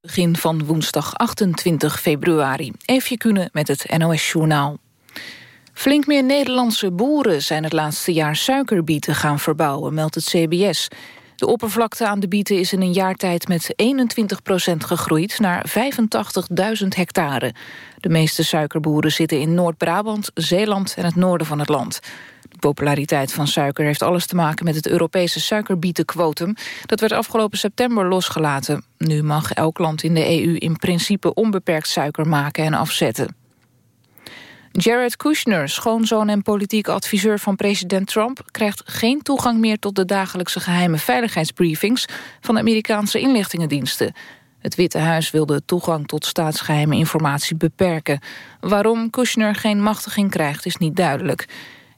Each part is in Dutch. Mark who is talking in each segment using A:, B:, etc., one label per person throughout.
A: Begin van woensdag 28 februari. Even kunnen met het NOS-journaal. Flink meer Nederlandse boeren zijn het laatste jaar suikerbieten gaan verbouwen, meldt het CBS. De oppervlakte aan de bieten is in een jaar tijd met 21% gegroeid naar 85.000 hectare. De meeste suikerboeren zitten in Noord-Brabant, Zeeland en het noorden van het land. Populariteit van suiker heeft alles te maken met het Europese suikerbietenquotum. Dat werd afgelopen september losgelaten. Nu mag elk land in de EU in principe onbeperkt suiker maken en afzetten. Jared Kushner, schoonzoon en politiek adviseur van president Trump... krijgt geen toegang meer tot de dagelijkse geheime veiligheidsbriefings... van de Amerikaanse inlichtingendiensten. Het Witte Huis wil de toegang tot staatsgeheime informatie beperken. Waarom Kushner geen machtiging krijgt is niet duidelijk.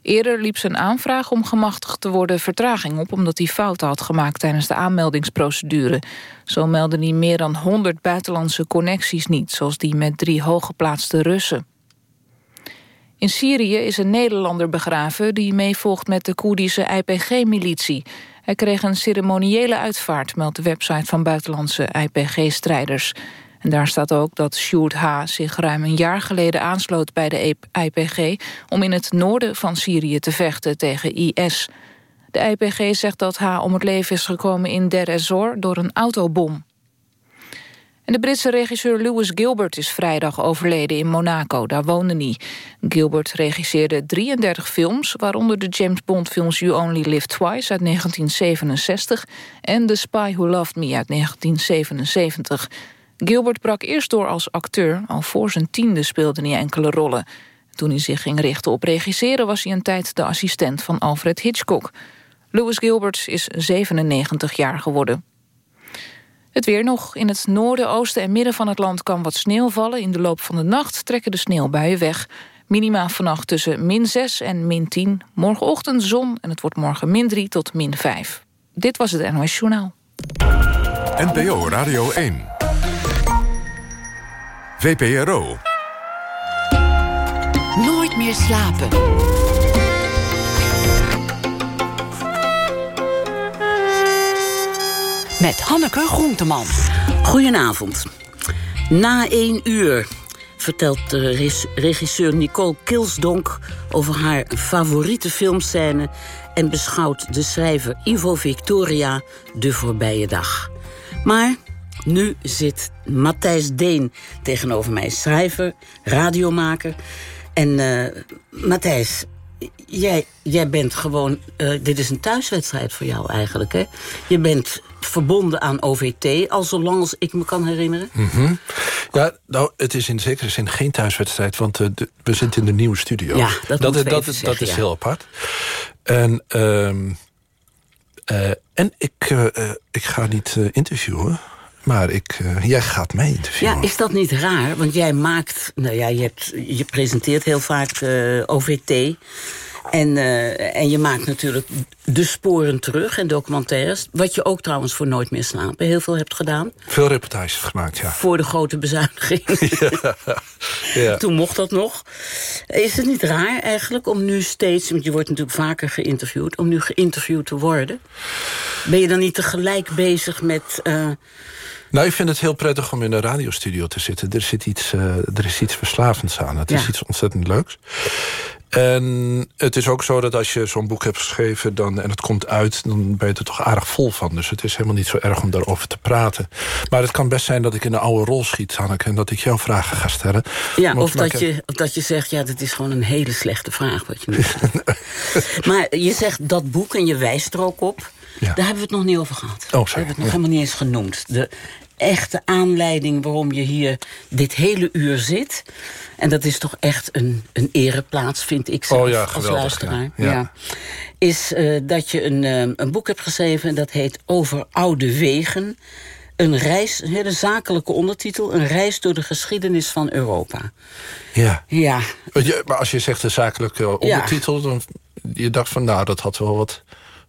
A: Eerder liep zijn aanvraag om gemachtigd te worden vertraging op... omdat hij fouten had gemaakt tijdens de aanmeldingsprocedure. Zo meldde hij meer dan 100 buitenlandse connecties niet... zoals die met drie hooggeplaatste Russen. In Syrië is een Nederlander begraven die meevolgt met de Koerdische IPG-militie. Hij kreeg een ceremoniële uitvaart, meldt de website van buitenlandse IPG-strijders. En daar staat ook dat Sjoerd H. zich ruim een jaar geleden aansloot bij de IPG... om in het noorden van Syrië te vechten tegen IS. De IPG zegt dat H. om het leven is gekomen in Der ez-Zor door een autobom. En de Britse regisseur Lewis Gilbert is vrijdag overleden in Monaco. Daar woonde hij. Gilbert regisseerde 33 films... waaronder de James Bond films You Only Live Twice uit 1967... en The Spy Who Loved Me uit 1977. Gilbert brak eerst door als acteur. Al voor zijn tiende speelde hij enkele rollen. Toen hij zich ging richten op regisseren... was hij een tijd de assistent van Alfred Hitchcock. Lewis Gilbert is 97 jaar geworden. Het weer nog. In het noorden, oosten en midden van het land kan wat sneeuw vallen. In de loop van de nacht trekken de sneeuwbuien weg. Minima vannacht tussen min 6 en min 10. Morgenochtend zon en het wordt morgen min 3 tot min 5. Dit was het NOS Journaal.
B: NPO Radio 1. VPRO.
C: Nooit meer slapen. Met Hanneke Groenteman.
D: Goedenavond. Na één uur vertelt de regisseur Nicole Kilsdonk... over haar favoriete filmscène... en beschouwt de schrijver Ivo Victoria de voorbije dag. Maar nu zit Matthijs Deen tegenover mij. Schrijver, radiomaker. En uh, Matthijs, jij, jij bent gewoon... Uh, dit is een thuiswedstrijd voor jou eigenlijk, hè? Je bent verbonden aan OVT, al zolang als ik me kan herinneren.
E: Mm -hmm. Ja, nou, het is in zekere zin geen thuiswedstrijd... want uh, de, we zitten in de nieuwe studio.
D: Ja, dat, dat,
E: dat,
D: dat,
E: zeggen, dat is heel apart. En, uh, en ik, ik ga niet interviewen... Maar ik, uh, jij gaat interviewen.
D: Ja, is dat niet raar? Want jij maakt... Nou ja, je, hebt, je presenteert heel vaak uh, OVT. En, uh, en je maakt natuurlijk de sporen terug en documentaires. Wat je ook trouwens voor Nooit meer slapen heel veel hebt gedaan.
E: Veel reportages gemaakt, ja.
D: Voor de grote bezuiniging. Ja. ja. Toen mocht dat nog. Is het niet raar eigenlijk om nu steeds... want je wordt natuurlijk vaker geïnterviewd... om nu geïnterviewd te worden? Ben je dan niet tegelijk bezig met... Uh,
E: nou, ik vind het heel prettig om in een radiostudio te zitten. Er, zit iets, uh, er is iets verslavends aan. Het ja. is iets ontzettend leuks. En het is ook zo dat als je zo'n boek hebt geschreven... Dan, en het komt uit, dan ben je er toch aardig vol van. Dus het is helemaal niet zo erg om daarover te praten. Maar het kan best zijn dat ik in een oude rol schiet, Hanneke... en dat ik jouw vragen ga stellen.
D: Ja, of dat, je, of dat je zegt, ja, dat is gewoon een hele slechte vraag wat je nu maar je zegt dat boek en je wijst er ook op... Ja. Daar hebben we het nog niet over gehad.
E: Oh, sorry.
D: We hebben het nog helemaal niet eens genoemd. De echte aanleiding waarom je hier dit hele uur zit. En dat is toch echt een, een ereplaats, vind ik zelf,
E: oh ja,
D: als luisteraar. Ja. ja. Is uh, dat je een, uh, een boek hebt geschreven, dat heet Over Oude Wegen. Een reis, een hele zakelijke ondertitel... een reis door de geschiedenis van Europa.
E: Ja.
D: ja.
E: Maar als je zegt een zakelijke ondertitel... Dan je dacht van, nou, dat had wel wat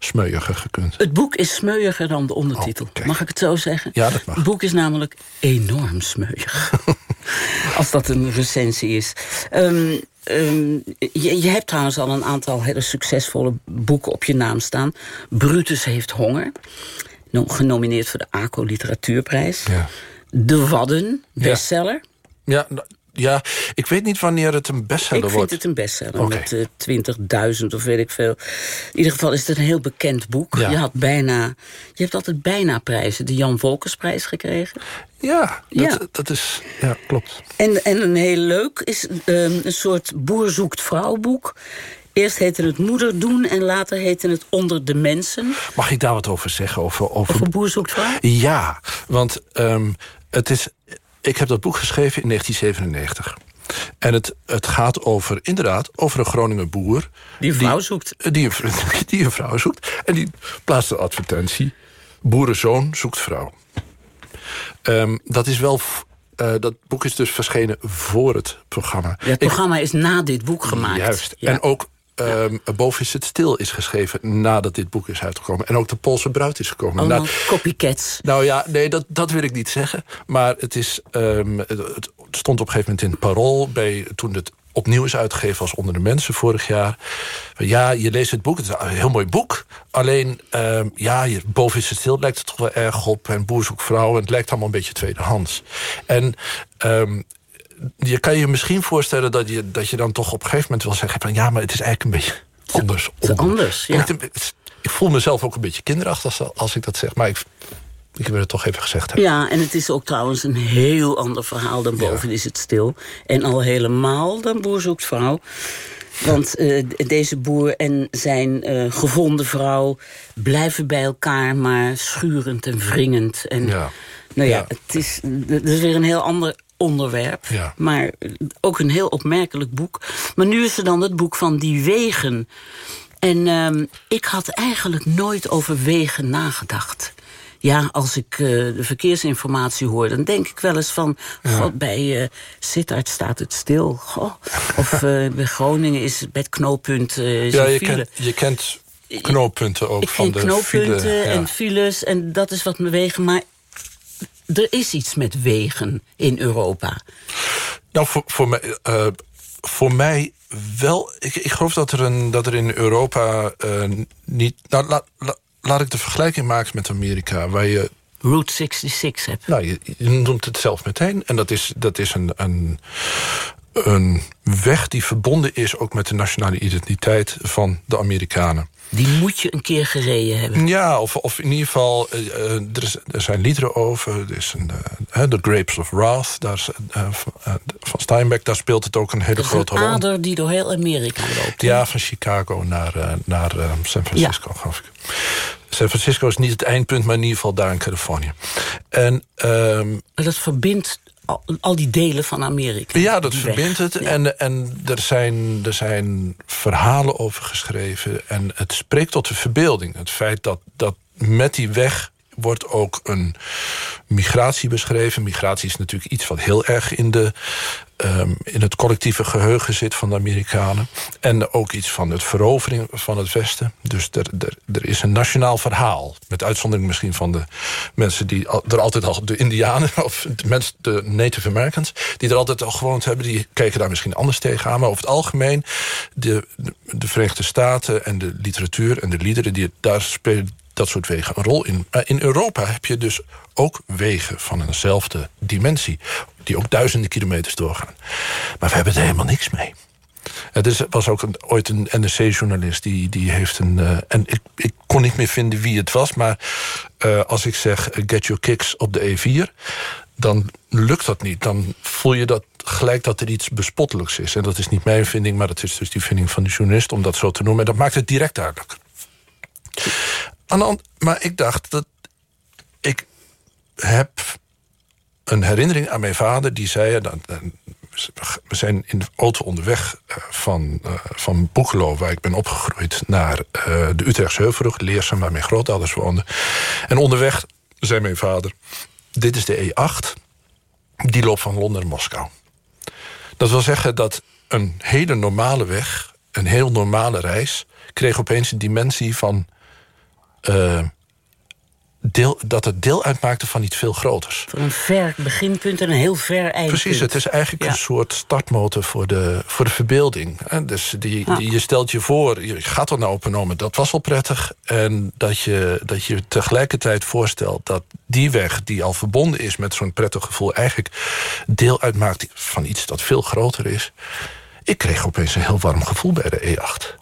E: smeuiger gekund.
D: Het boek is smeuiger dan de ondertitel.
E: Oh,
D: mag ik het zo zeggen?
E: Ja, dat mag.
D: Het boek is namelijk enorm smeuig. Als dat een recensie is. Um, um, je, je, hebt trouwens al een aantal hele succesvolle boeken op je naam staan. Brutus heeft honger. Genomineerd voor de ACO Literatuurprijs.
E: Ja.
D: De Wadden, bestseller.
E: Ja, ja, ik weet niet wanneer het een bestseller wordt.
D: Ik vind het een bestseller okay. met uh, 20.000 of weet ik veel. In ieder geval is het een heel bekend boek. Ja. Je, had bijna, je hebt altijd bijna prijzen. De Jan Volkersprijs gekregen.
E: Ja, dat, ja. dat is, ja, klopt.
D: En, en een heel leuk is um, een soort boer zoekt vrouwboek. Eerst heette het Moeder doen en later heette het Onder de Mensen.
E: Mag ik daar wat over zeggen? Over, over...
D: over Boer zoekt vrouw?
E: Ja, want um, het is ik heb dat boek geschreven in 1997. En het, het gaat over, inderdaad, over een Groninger boer...
D: Die een vrouw zoekt.
E: Die, die een vrouw zoekt. En die plaatst een advertentie. Boerenzoon zoekt vrouw. Um, dat is wel... Uh, dat boek is dus verschenen voor het programma.
D: Ja, het programma is na dit boek gemaakt.
E: Juist. Ja. En ook Um, Boven is het stil is geschreven nadat dit boek is uitgekomen. En ook de Poolse bruid is gekomen.
D: Allemaal nou, copycats.
E: Nou ja, nee, dat, dat wil ik niet zeggen. Maar het, is, um, het stond op een gegeven moment in het parool... Bij, toen het opnieuw is uitgegeven als Onder de Mensen vorig jaar. Ja, je leest het boek, het is een heel mooi boek. Alleen, um, ja, boven is het stil lijkt het toch wel erg op. En Boer zoekt vrouw, en het lijkt allemaal een beetje tweedehands. En... Um, je kan je misschien voorstellen dat je, dat je dan toch op een gegeven moment wil zeggen... van ja, maar het is eigenlijk een beetje anders.
D: Is anders, ja.
E: Ik, voel mezelf ook een beetje kinderachtig als, als ik dat zeg. Maar ik, ik wil het toch even gezegd hebben.
D: Ja, en het is ook trouwens een heel ander verhaal dan boven is het stil. En al helemaal dan Boer zoekt vrouw. Want uh, deze boer en zijn uh, gevonden vrouw blijven bij elkaar... maar schurend en wringend. En, ja. Nou ja, ja, het is, het is weer een heel ander onderwerp. Ja. Maar ook een heel opmerkelijk boek. Maar nu is er dan het boek van Die Wegen. En uh, ik had eigenlijk nooit over wegen nagedacht. Ja, als ik uh, de verkeersinformatie hoor, dan denk ik wel eens van... Ja. God, bij uh, Sittard staat het stil. Goh. Of uh, bij Groningen is het bij het knooppunt
E: Ja, je, kent, je kent knooppunten ook
D: ik
E: van de
D: knooppunten
E: file, ja.
D: en files en dat is wat me wegen. Maar er is iets met wegen in Europa.
E: Nou, voor, voor, mij, uh, voor mij wel. Ik, ik geloof dat er, een, dat er in Europa uh, niet... Nou, la, la, laat ik de vergelijking maken met Amerika... waar je
D: Route 66 hebt.
E: Nou, je, je, noemt het zelf meteen. En dat is, dat is een, een, een weg die verbonden is ook met de nationale identiteit van de Amerikanen.
D: Die moet je een keer gereden hebben.
E: Ja, of, of in ieder geval, er, is, er, zijn liederen over. Er is een, uh, The Grapes of Wrath daar is, uh, van Steinbeck. Daar speelt het ook een hele grote rol.
D: een ader die door heel Amerika loopt.
E: Ja, van Chicago naar, naar San Francisco, ja. geloof ik. San Francisco is niet het eindpunt, maar in ieder geval daar in Californië. En, um,
D: dat verbindt al, al, die delen van Amerika.
E: Ja, dat verbindt het. Ja. En, en er, zijn, er zijn verhalen over geschreven. En het spreekt tot de verbeelding. Het feit dat, dat met die weg wordt ook een migratie beschreven. Migratie is natuurlijk iets wat heel erg in, de, um, in het collectieve geheugen zit van de Amerikanen. En ook iets van het verovering van het Westen. Dus er, er, er is een nationaal verhaal. Met uitzondering misschien van de mensen die er altijd al... de Indianen of de, mensen, de Native Americans... die er altijd al gewoond hebben, die kijken daar misschien anders tegenaan. Maar over het algemeen, de, de Verenigde Staten en de literatuur en de liederen... die daar spelen dat soort wegen een rol in. in Europa heb je dus ook wegen van eenzelfde dimensie... die ook duizenden kilometers doorgaan. Maar we hebben er helemaal niks mee. Er was ook een, ooit een NRC-journalist die, die heeft een... Uh, en ik, ik kon niet meer vinden wie het was... maar uh, als ik zeg get your kicks op de E4... dan lukt dat niet. Dan voel je dat gelijk dat er iets bespottelijks is. En dat is niet mijn vinding, maar dat is dus die vinding van de journalist... om dat zo te noemen. En dat maakt het direct duidelijk. Maar ik dacht dat ik heb een herinnering aan mijn vader die zei... we zijn in de auto onderweg eh, van, uh, van Boekelo... waar ik ben opgegroeid, naar de Utrechtse Heuvelrug... Leersum, waar mijn grootouders woonden. En onderweg zei mijn vader... dit is de E8, die loopt van Londen naar Moskou. Dat wil zeggen dat een hele normale weg... een heel normale reis... kreeg opeens een dimensie van uh, deel, dat het deel uitmaakte van iets veel groters.
D: Voor een ver beginpunt en een heel ver eindpunt.
E: Precies, het is eigenlijk een soort startmotor voor de, voor de verbeelding. Dus die, die, je stelt je voor, je gaat er nou opgenomen, dat was al prettig. En dat je, dat je tegelijkertijd voorstelt dat die weg die al verbonden is met zo'n prettig gevoel, eigenlijk deel uitmaakt van iets dat veel groter is. Ik kreeg opeens een heel warm gevoel bij de E8.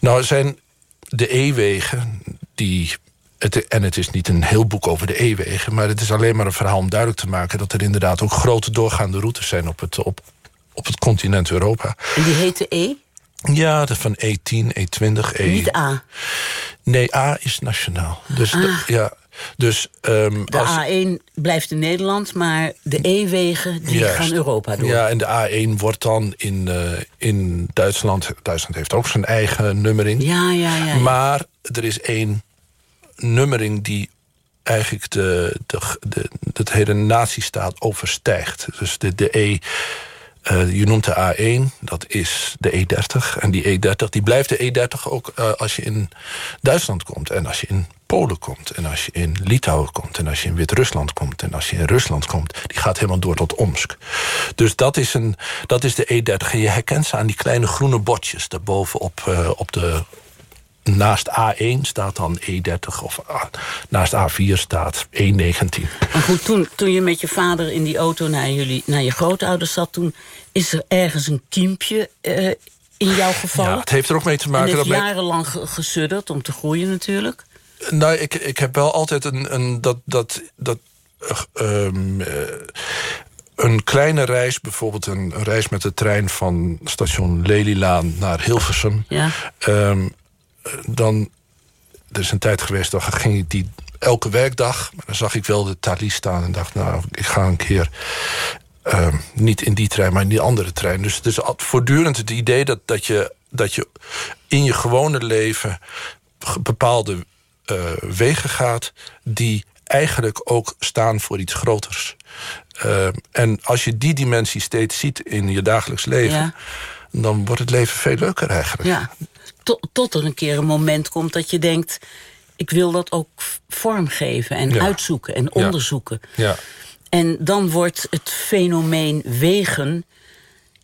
E: Nou zijn de E-wegen die het, en het is niet een heel boek over de E-wegen... maar het is alleen maar een verhaal om duidelijk te maken... dat er inderdaad ook grote doorgaande routes zijn op het, op, op het continent Europa.
D: En die heette E?
E: Ja, dat van E10, E20, E...
D: Niet A?
E: Nee, A is nationaal. Dus, ah. ja, dus, um,
D: de als... A1 blijft in Nederland, maar de E-wegen die gaan Europa door.
E: Ja, en de A1 wordt dan in, uh, in Duitsland... Duitsland heeft ook zijn eigen nummering.
D: Ja, ja, ja. ja.
E: Maar er is één nummering die eigenlijk de, de, de, het hele nazistaat overstijgt. Dus de, de E... Uh, je noemt de A1, dat is de E30. En die E30 die blijft de E30 ook uh, als je in Duitsland komt. En als je in Polen komt. En als je in Litouwen komt. En als je in Wit-Rusland komt. En als je in Rusland komt. Die gaat helemaal door tot Omsk. Dus dat is, een, dat is de E30. En je herkent ze aan die kleine groene botjes. Daarboven op, uh, op de naast A1 staat dan E30 of naast A4 staat E19.
D: Maar goed, toen, toen je met je vader in die auto naar, jullie, naar je grootouders zat... toen is er ergens een kiempje uh, in jouw geval.
E: Ja, het heeft er ook mee te maken...
D: En
E: dat
D: jarenlang gesudderd om te groeien natuurlijk.
E: Nou, ik, ik heb wel altijd een, een dat... dat, dat um, uh, een kleine reis, bijvoorbeeld een, een, reis met de trein van station Lelylaan naar Hilversum.
D: Ja.
E: Um, dan... Er is een tijd geweest, dan ging ik die elke werkdag. Maar dan zag ik wel de Thalys staan en dacht... nou, ik ga een keer... Uh, niet in die trein, maar in die andere trein. Dus het is voortdurend het idee dat, dat, je, dat je in je gewone leven... bepaalde uh, wegen gaat... die eigenlijk ook staan voor iets groters. Uh, en als je die dimensie steeds ziet in je dagelijks leven... Ja. dan wordt het leven veel leuker eigenlijk.
D: Ja tot er een keer een moment komt dat je denkt... ik wil dat ook vormgeven en uitzoeken en onderzoeken.
E: Ja.
D: En dan wordt het fenomeen wegen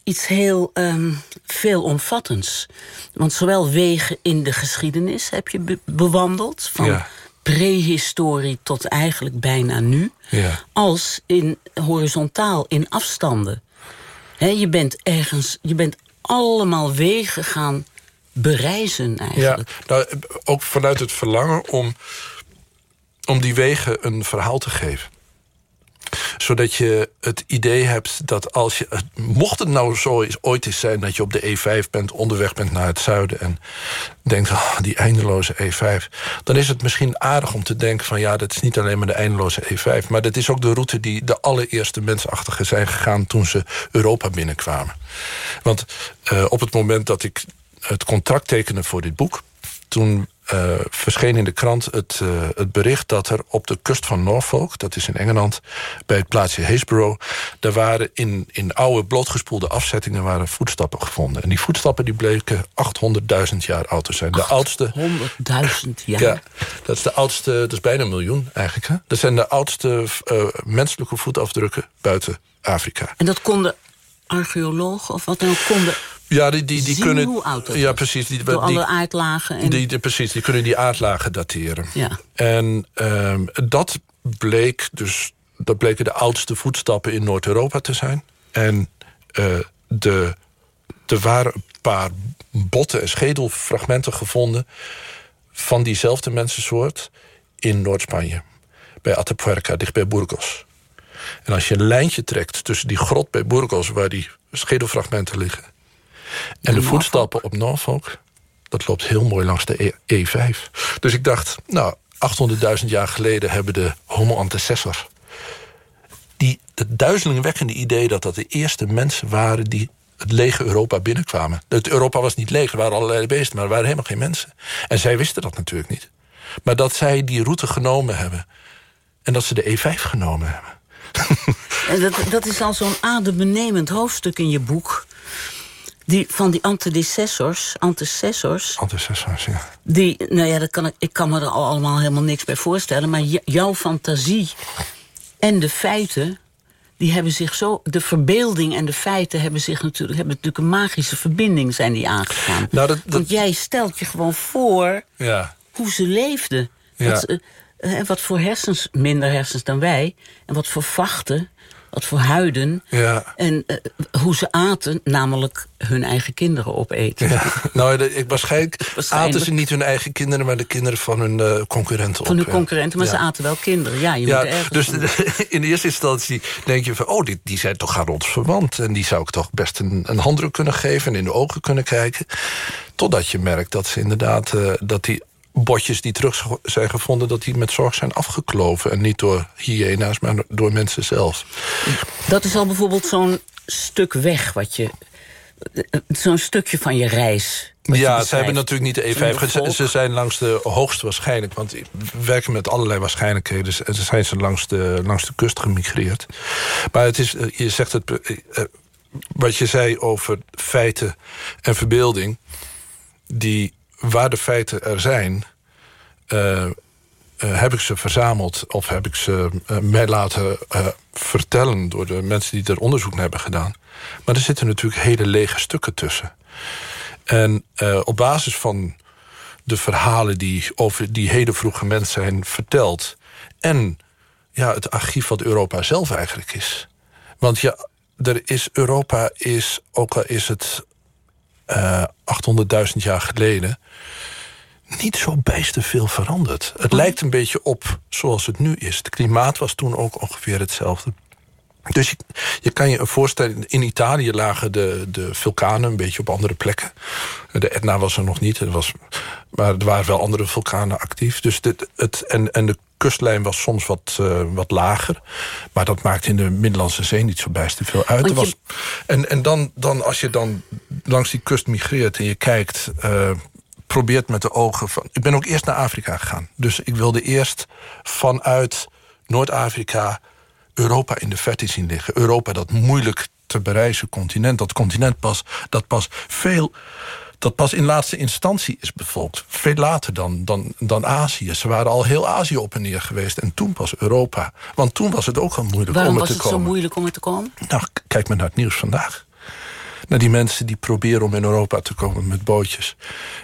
D: iets heel um, veelomvattends. Want zowel wegen in de geschiedenis heb je bewandeld... van prehistorie tot eigenlijk bijna nu...
E: Ja.
D: als in horizontaal, in afstanden. je bent ergens, je bent allemaal wegen gaan bereizen eigenlijk.
E: Ja, nou, ook vanuit het verlangen om, om die wegen een verhaal te geven zodat je het idee hebt dat als je... Mocht het nou zo ooit eens zijn dat je op de E5 bent... onderweg bent naar het zuiden en denkt... Oh, die eindeloze E5... dan is het misschien aardig om te denken van... ja, dat is niet alleen maar de eindeloze E5... maar dat is ook de route die de allereerste mensachtigen zijn gegaan... toen ze Europa binnenkwamen. Want uh, op het moment dat ik het contract tekenen voor dit boek... toen uh, verscheen in de krant het, uh, het bericht dat er op de kust van Norfolk... dat is in Engeland, bij het plaatsje Haysborough... daar waren in, in oude blootgespoelde afzettingen waren voetstappen gevonden. En die voetstappen die bleken 800.000 jaar oud te zijn. De oudste...
D: 100.000 jaar?
E: Ja, dat is de oudste, dat is bijna een miljoen eigenlijk. Hè? Dat zijn de oudste uh, menselijke voetafdrukken buiten Afrika.
D: En dat konden archeologen of wat dan ook konden
E: ja, die, die, die kunnen.
D: Hoe oud dat
E: ja, precies. Die,
D: Door alle aardlagen. En...
E: Die, die, precies, die kunnen die aardlagen dateren.
D: Ja.
E: En um, dat bleek dus. Dat bleken de oudste voetstappen in Noord-Europa te zijn. En uh, de, er waren een paar botten en schedelfragmenten gevonden... van diezelfde mensensoort in Noord-Spanje. Bij Atapuerca, dicht bij Burgos. En als je een lijntje trekt tussen die grot bij Burgos... waar die schedelfragmenten liggen en de, voetstappen op Norfolk, dat loopt heel mooi langs de E5. E dus ik dacht, nou, 800.000 jaar geleden hebben de homo antecessors... die het duizelingwekkende idee dat dat de eerste mensen waren... die het lege Europa binnenkwamen. Het Europa was niet leeg, er waren allerlei beesten... maar er waren helemaal geen mensen. En zij wisten dat natuurlijk niet. Maar dat zij die route genomen hebben... en dat ze de E5 genomen hebben...
D: En dat, dat is al zo'n adembenemend hoofdstuk in je boek Die, van die antecessors, antecessors...
E: Antecessors, ja.
D: Die, nou ja, dat kan ik, ik kan me er al allemaal helemaal niks bij voorstellen... maar jouw fantasie en de feiten die hebben zich zo. De verbeelding en de feiten hebben zich natuurlijk, hebben natuurlijk een magische verbinding zijn die aangegaan. Nou, dat, Want jij stelt je gewoon voor ja. hoe ze leefden. Ja. Wat, uh, wat voor hersens, minder hersens dan wij, en wat voor vachten wat voor huiden. Ja. En uh, hoe ze aten, namelijk hun eigen kinderen opeten. Ja.
E: Nou, ik, waarschijnlijk, aten ze niet hun eigen kinderen... maar de kinderen van hun uh, concurrenten
D: Van hun concurrenten, maar ze aten wel kinderen. Ja, je ja, moet
E: dus in eerste instantie denk je van... oh, die, die zijn toch aan ons verwant. En die zou ik toch best een, een handdruk kunnen geven... en in de ogen kunnen kijken. Totdat je merkt dat ze inderdaad... Uh, dat die botjes die terug zijn gevonden... dat die met zorg zijn afgekloven. En niet door hyena's, maar door mensen zelf.
D: Dat is al bijvoorbeeld zo'n stuk weg wat je... Zo'n stukje van je reis.
E: Ja, ze hebben natuurlijk niet de E5. Ze, zijn langs de hoogst waarschijnlijk. Want we werken met allerlei waarschijnlijkheden. En ze zijn ze langs de, langs de kust gemigreerd. Maar het is, eh, je zegt het... Eh, eh, wat je zei over feiten en verbeelding... die waar de feiten er zijn... Uh, heb ik ze verzameld of heb ik ze uh, mij laten vertellen... door de mensen die er onderzoek naar hebben gedaan. Maar er zitten natuurlijk hele lege stukken tussen. En op basis van de verhalen die over die hele vroege mens zijn verteld... en ja, het archief wat Europa zelf eigenlijk is. Want ja, er is, Europa is, ook al is het uh, 800.000 jaar geleden niet zo bijster veel veranderd. Het lijkt een beetje op zoals het nu is. Het klimaat was toen ook ongeveer hetzelfde. Dus je, je, kan je voorstellen, in Italië lagen de, de vulkanen een beetje op andere plekken. De Etna was er nog niet, er was, maar er waren wel andere vulkanen actief. Dus dit, het, en, en de kustlijn was soms wat, uh, wat lager. Maar dat maakt in de Middellandse Zee niet zo bijster veel uit. Je... Was, en en dan, dan, als je dan langs die kust migreert en je kijkt... Uh, probeert met de ogen van... Ik ben ook eerst naar Afrika gegaan. Dus ik wilde eerst vanuit Noord-Afrika... Europa in de verte zien liggen. Europa, dat moeilijk te bereizen continent. Dat continent pas, dat pas veel dat pas in laatste instantie is bevolkt. Veel later dan, dan, dan Azië. Ze waren al heel Azië op en neer geweest. En toen pas Europa. Want toen was het ook al moeilijk
D: Waarom
E: om er
D: te komen.
E: Waarom was
D: het zo moeilijk om er te komen?
E: Nou, kijk maar naar het nieuws vandaag. Naar die mensen die proberen om in Europa te komen met bootjes.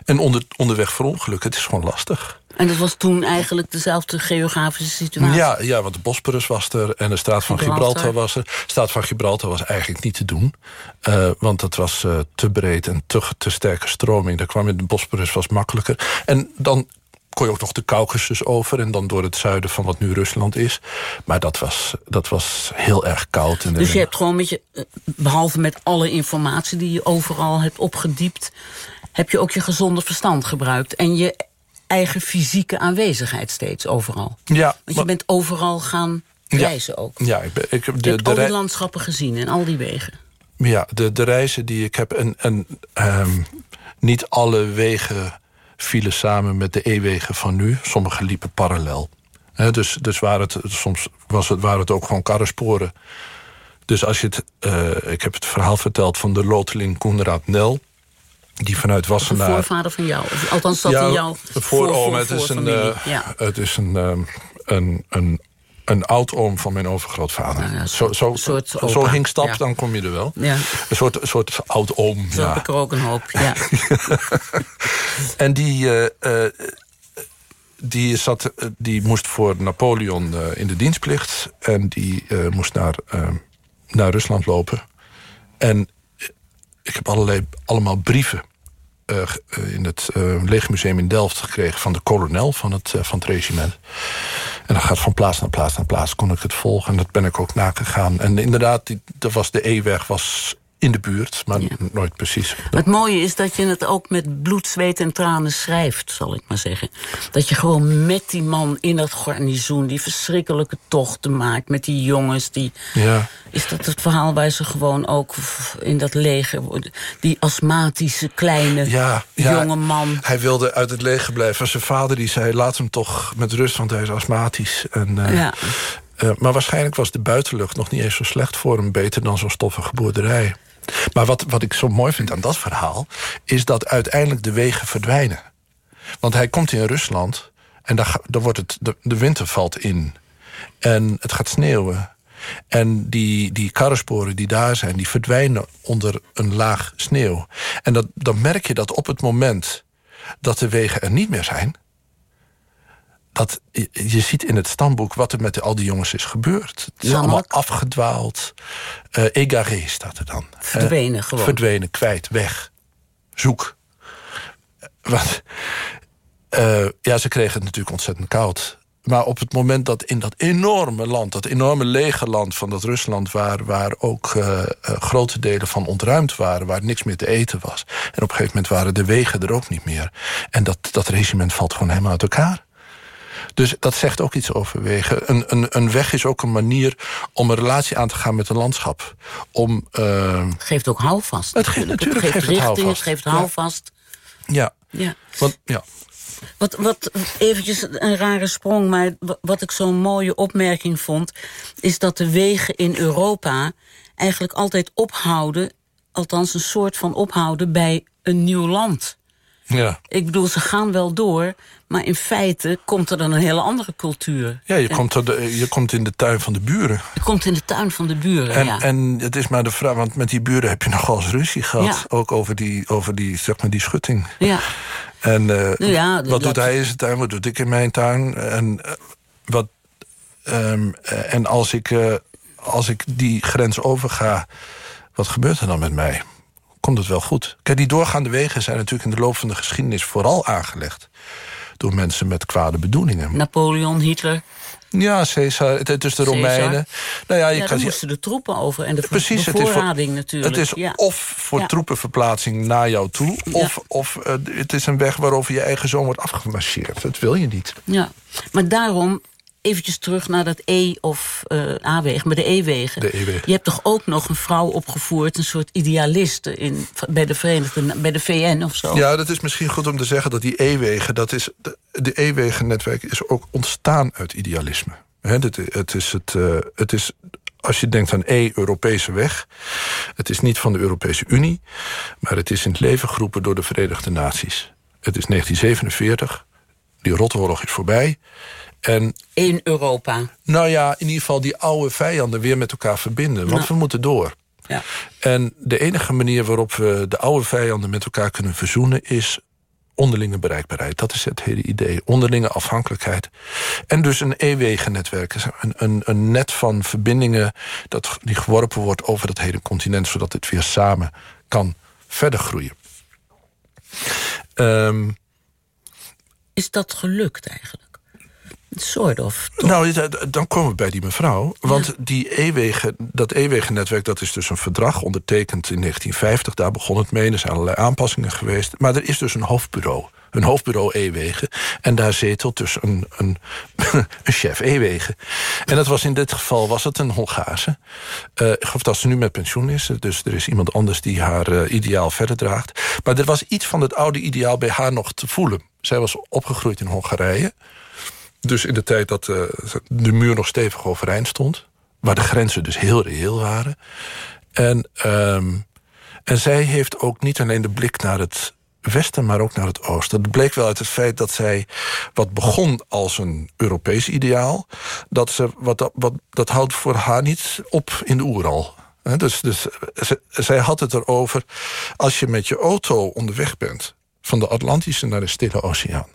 E: En onder, onderweg verongelukken. Het is gewoon lastig.
D: En dat was toen eigenlijk dezelfde geografische situatie?
E: Ja, ja want de Bosporus was er en de straat van Gibraltar, was er. De straat van Gibraltar was eigenlijk niet te doen. Uh, want dat was uh, te breed en te, te sterke stroming. Daar kwam in de Bosporus was makkelijker. En dan kon je ook nog de Caucasus over... en dan door het zuiden van wat nu Rusland is. Maar dat was, dat was heel erg koud. En
D: dus je hebt gewoon met je... Eh, behalve met alle informatie die je overal hebt opgediept... heb je ook je gezonde verstand gebruikt. En je eigen fysieke aanwezigheid steeds overal.
E: Ja.
D: Want je bent overal gaan reizen ook.
E: Ja, ik, ben, ik
D: heb de, de al die landschappen gezien en al die wegen.
E: Ja, de, de reizen die ik heb... en, en um, niet alle wegen vielen samen met de E-wegen van nu. Sommige liepen parallel. He, dus dus waar het, soms was het, waren het ook gewoon karrensporen. Dus als je het... Uh, ik heb het verhaal verteld van de loteling Koenraad Nel die vanuit Wassenaar...
D: Een voorvader van jou? Althans, dat
E: ja,
D: in jouw
E: voor, voor, voor, het, is een, ja. het is een, een, een, een oud-oom van mijn overgrootvader. Ja, zo, zo, soort zo ging stap, ja. dan kom je er wel. Ja. Een soort, soort oud-oom.
D: Zo heb ik er ook een hoop, ja.
E: en die... Uh, uh, die, zat, die moest voor Napoleon in de dienstplicht. En die moest naar, naar Rusland lopen. En ik heb allerlei, allemaal brieven in het Legermuseum in Delft gekregen... van de kolonel van het, van het regiment. En dan gaat van plaats naar plaats naar plaats, kon ik het volgen. En dat ben ik ook nagegaan. En inderdaad, die, dat was de E-weg was in de buurt, maar ja. nooit precies.
D: het mooie is dat je het ook met bloed, zweet en tranen schrijft, zal ik maar zeggen. Dat je gewoon met die man in dat garnizoen die verschrikkelijke tochten maakt... met die jongens, die... Ja. Is dat het verhaal waar ze gewoon ook in dat leger... die astmatische, kleine,
E: ja,
D: jonge man...
E: Hij wilde uit het leger blijven. Zijn vader die zei, laat hem toch met rust, want hij is astmatisch. En, uh, ja. Uh, maar waarschijnlijk was de buitenlucht nog niet eens zo slecht voor hem. Beter dan zo'n stoffige boerderij. Maar wat, wat ik zo mooi vind aan dat verhaal... is dat uiteindelijk de wegen verdwijnen. Want hij komt in Rusland en dan, dan wordt het, de, winter valt in. En het gaat sneeuwen. En die, die karrensporen die daar zijn, die verdwijnen onder een laag sneeuw. En dat, dan merk je dat op het moment dat de wegen er niet meer zijn... dat je ziet in het stamboek wat er met al die jongens is gebeurd. Het is allemaal afgedwaald. Uh, égaré staat er dan.
D: Verdwenen gewoon.
E: Verdwenen, kwijt, weg. Zoek. Wat, uh, ja, ze kregen het natuurlijk ontzettend koud. Maar op het moment dat in dat enorme land, dat enorme lege land van dat Rusland... waar, waar ook uh, grote delen van ontruimd waren, waar niks meer te eten was... en op een gegeven moment waren de wegen er ook niet meer. En dat, dat regiment valt gewoon helemaal uit elkaar. Dus dat zegt ook iets over wegen. Een, een, een weg is ook een manier om een relatie aan te gaan met een landschap. Om, uh...
D: Het geeft ook houvast.
E: Het geeft natuurlijk het geeft, geeft
D: richting,
E: het,
D: het geeft houvast.
E: Ja.
D: ja.
E: Want, ja.
D: Wat, wat eventjes een rare sprong, maar wat ik zo'n mooie opmerking vond... is dat de wegen in Europa eigenlijk altijd ophouden... althans een soort van ophouden bij een nieuw land.
E: Ja.
D: Ik bedoel, ze gaan wel door, maar in feite komt er dan een hele andere cultuur.
E: Ja, je, komt, je komt in de tuin van de buren.
D: Je komt in de tuin van de buren,
E: en,
D: ja.
E: En het is maar de vraag, want met die buren heb je nogal eens ruzie gehad.
D: Ja.
E: Ook over die, over die, zeg maar, die schutting.
D: Ja.
E: En uh,
D: Nou ja,
E: wat doet hij in zijn tuin, wat doe ik in mijn tuin? En, eh, wat, ehm, eh, en als, ik, eh, als ik die grens overga, wat gebeurt er dan met mij? Komt het wel goed? Kijk, die doorgaande wegen zijn natuurlijk in de loop van de geschiedenis... vooral aangelegd door mensen met kwade bedoelingen.
D: Napoleon, Hitler.
E: Ja, Caesar, is de. Romeinen. Nou ja, je
D: Ja,
E: kan
D: moesten de troepen over en de
E: Precies, het is, voor,
D: natuurlijk.
E: het is
D: ja.
E: of voor
D: Ja.
E: troepenverplaatsing naar jou toe... of, of eh, het is een weg waarover je eigen zoon wordt afgemarcheerd. Dat wil je niet.
D: Ja, maar daarom eventjes terug naar dat E- of eh A-wegen, maar de E-wegen.
E: De E-wegen.
D: Je hebt toch ook nog een vrouw opgevoerd, een soort idealiste in, bij, de Verenigde, bij de VN of zo?
E: Ja, dat is misschien goed om te zeggen dat die E-wegen... dat is de, de E-wegennetwerk is ook ontstaan uit idealisme. Dit- het, is het, eh, het is, als je denkt aan E, Europese weg... het is niet van de Europese Unie... maar het is in het leven geroepen door de Verenigde Naties. Het is 1947, die rotoorlog is voorbij... En
D: In Europa.
E: nou ja, in ieder geval die oude vijanden weer met elkaar verbinden. Want
D: Ja.
E: we moeten door.
D: Ja.
E: En de enige manier waarop we de oude vijanden met elkaar kunnen verzoenen... is onderlinge bereikbaarheid. Dat is het hele idee. Onderlinge afhankelijkheid. En dus een e-wegennetwerk. Een, een, een net van verbindingen dat, die geworpen wordt over het hele continent... zodat het weer samen kan verder groeien. Ehm,
D: Is dat gelukt eigenlijk? Soort of. toch?
E: Nou, dan komen we bij die mevrouw. Want die e-wegen, dat e-wegennetwerk dat is dus een verdrag ondertekend in 1950. Daar begon het mee. Er zijn allerlei aanpassingen geweest. Maar er is dus een hoofdbureau. Een hoofdbureau e-wegen. En daar zetelt dus een, een, een chef e-wegen. En dat was in dit geval was het een Hongaarse. Eh, ik geloof dat ze nu met pensioen is. Dus er is iemand anders die haar eh, ideaal verder draagt. Maar er was iets van het oude ideaal bij haar nog te voelen. Zij was opgegroeid in Hongarije. Dus in de tijd dat eh, de muur nog stevig overeind stond. Waar de grenzen dus heel reëel waren. En, ehm, en zij heeft ook niet alleen de blik naar het westen, maar ook naar het oosten. Dat bleek wel uit het feit dat zij wat begon als een Europees ideaal. Dat, ze, wat, wat, dat houdt voor haar niet op in de oeral. Hè, Dus, dus ze- zij had het erover... als je met je auto onderweg bent... van de Atlantische naar de Stille Oceaan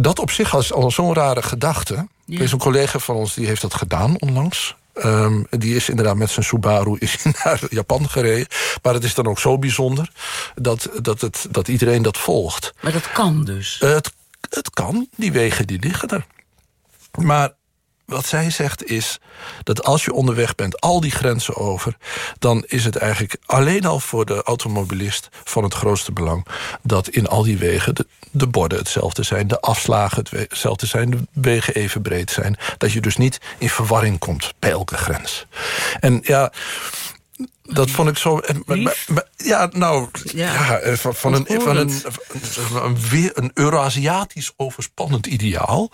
E: dat op zich is al zo'n rare gedachte. Er is een collega van ons die heeft dat gedaan onlangs. Ehm, die is inderdaad met zijn Subaru is naar Japan gereden. Maar het is dan ook zo bijzonder dat, dat, het, dat iedereen dat volgt.
D: Maar dat kan dus.
E: Het, het kan, die wegen die liggen er. Maar wat zij zegt is dat als je onderweg bent, al die grenzen over... dan is het eigenlijk alleen al voor de automobilist van het grootste belang... dat in al die wegen de, de borden hetzelfde zijn, de afslagen hetzelfde zijn... de wegen even breed zijn. Dat je dus niet in verwarring komt bij elke grens. En ja... Dat vond ik zo. maar- Ja, nou.
D: Ja.
E: Ja, eh, van, van, een, van een,
D: Ontroerend.
E: een, een, weer een Eurasiatisch overspannend ideaal.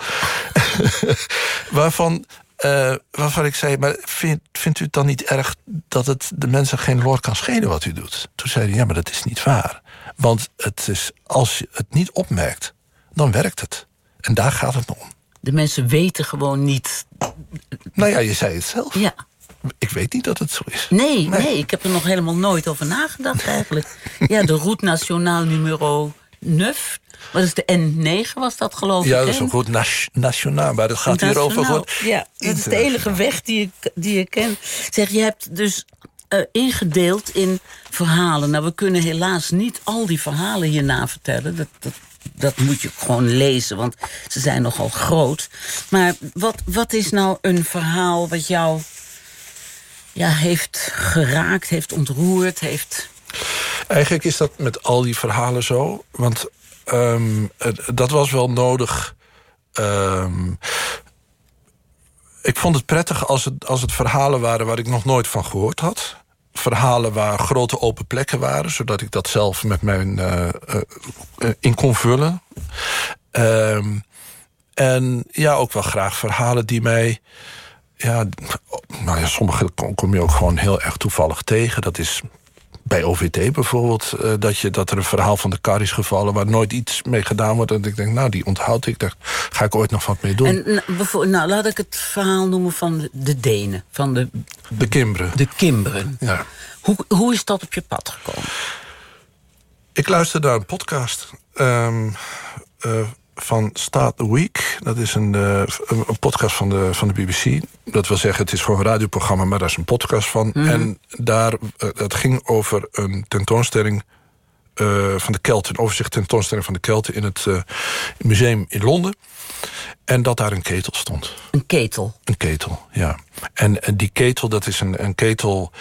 E: waarvan uh, waarvan ik zei, maar vind, vindt u het dan niet erg... dat het de mensen geen lor kan schelen wat u doet? Toen zei hij, ja, maar dat is niet waar. Want het is, als je het niet opmerkt, dan werkt het. En daar gaat het om.
D: De mensen weten gewoon niet...
E: Nou ja, je zei het zelf.
D: Ja.
E: Ik weet niet dat het zo is.
D: Nee, nee, ik heb er nog helemaal nooit over nagedacht eigenlijk. ja, de route nationaal nummer 9. Wat is de N9 was dat geloof
E: ik? Ja,
D: dat
E: is een goed nationaal, maar het gaat hier over goed.
D: Ja, dat is de enige weg die je, die je kent. Zeg, je hebt dus uh, ingedeeld in verhalen. Nou, we kunnen helaas niet al die verhalen hierna vertellen. Dat, dat, dat moet je gewoon lezen, want ze zijn nogal groot. Maar wat, wat is nou een verhaal wat jou ja, heeft geraakt, heeft ontroerd, heeft...
E: Eigenlijk is dat met al die verhalen zo. Want um, dat was wel nodig... Um, ik vond het prettig als het, als het verhalen waren waar ik nog nooit van gehoord had. Verhalen waar grote open plekken waren, zodat ik dat zelf met mijn uh, uh, in kon vullen. Um, en ja, ook wel graag verhalen die mij ja, nou ja, sommige kom je ook gewoon heel erg toevallig tegen. Dat is bij OVT bijvoorbeeld, uh, dat, je, dat er een verhaal van de kar is gevallen... waar nooit iets mee gedaan wordt. En ik denk, nou, die onthoud ik, daar ga ik ooit nog wat mee doen.
D: En nou, nou laat ik het verhaal noemen van de Denen. Van de,
E: de Kimberen.
D: De Kimberen.
E: Ja.
D: Hoe, hoe is dat op je pad gekomen?
E: Ik luisterde naar een podcast... Um, uh, van Start the Week. Dat is een, uh, een podcast van de, van de BBC. Dat wil zeggen, het is gewoon een radioprogramma, maar daar is een podcast van. Mm -hmm. En daar, uh, het ging over een tentoonstelling uh, van de Kelten. Een overzicht tentoonstelling van de Kelten in het museum in Londen. En dat daar een ketel stond.
D: Een ketel?
E: Een ketel, ja. En, en die ketel, dat is een, een ketel...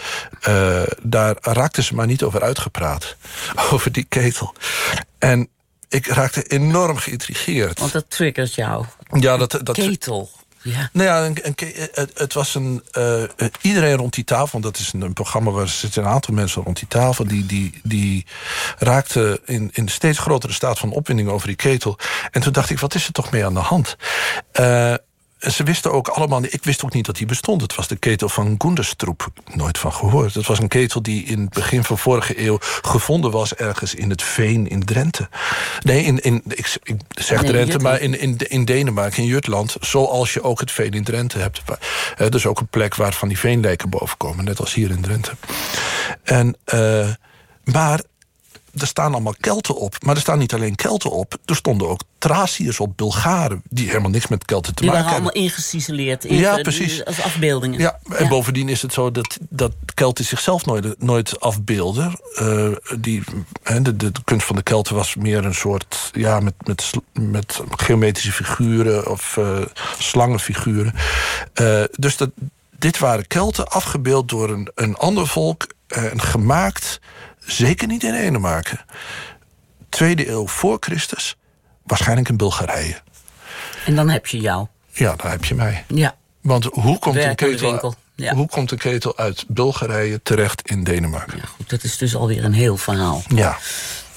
E: daar raakten ze maar niet over uitgepraat. Over die ketel. En ik raakte enorm geïntrigeerd.
D: Want dat triggert jou.
E: Ja, dat... dat
D: Ketel. Ja.
E: Nou ja, een, een, het, het, was een... Uh, iedereen rond die tafel, want dat is een, een, programma... waar zitten een aantal mensen rond die tafel... die, die, die raakten in, in steeds grotere staat van opwinding over die ketel. En toen dacht ik, wat is er toch mee aan de hand? Uh, ze wisten ook allemaal... Ik wist ook niet dat die bestond. Het was de ketel van Gunderstroep. Nooit van gehoord. Het was een ketel die in het begin van vorige eeuw... gevonden was ergens in het Veen in Drenthe. Nee, in, in, ik, ik zeg nee, Drenthe, maar in, in, in Denemarken, in Jutland... zoals je ook het Veen in Drenthe hebt. Dus ook een plek waar van die veenlijken boven komen. Net als hier in Drenthe. En, uh, maar er staan allemaal Kelten op. Maar er staan niet alleen Kelten op. Er stonden ook Thraciërs op, Bulgaren... die helemaal niks met Kelten te
D: die
E: maken
D: hebben. Die waren allemaal ingeciceleerd. In, ja, precies. Als afbeeldingen.
E: Ja, en ja. bovendien is het zo dat, dat Kelten zichzelf nooit, nooit afbeelden. Uh, die, de, de, de, kunst van de Kelten was meer een soort... ja, met, met, met geometrische figuren of uh, slangenfiguren. Uh, dus dat, dit waren Kelten afgebeeld door een, een ander volk... en gemaakt zeker niet in Denemarken. Tweede eeuw voor Christus, waarschijnlijk in Bulgarije.
D: En dan heb je jou.
E: Ja, dan heb je mij.
D: Ja.
E: Want hoe komt, een ketel, ja. hoe komt een ketel uit Bulgarije terecht in Denemarken?
D: Ja, goed, dat is dus alweer een heel verhaal.
E: Ja.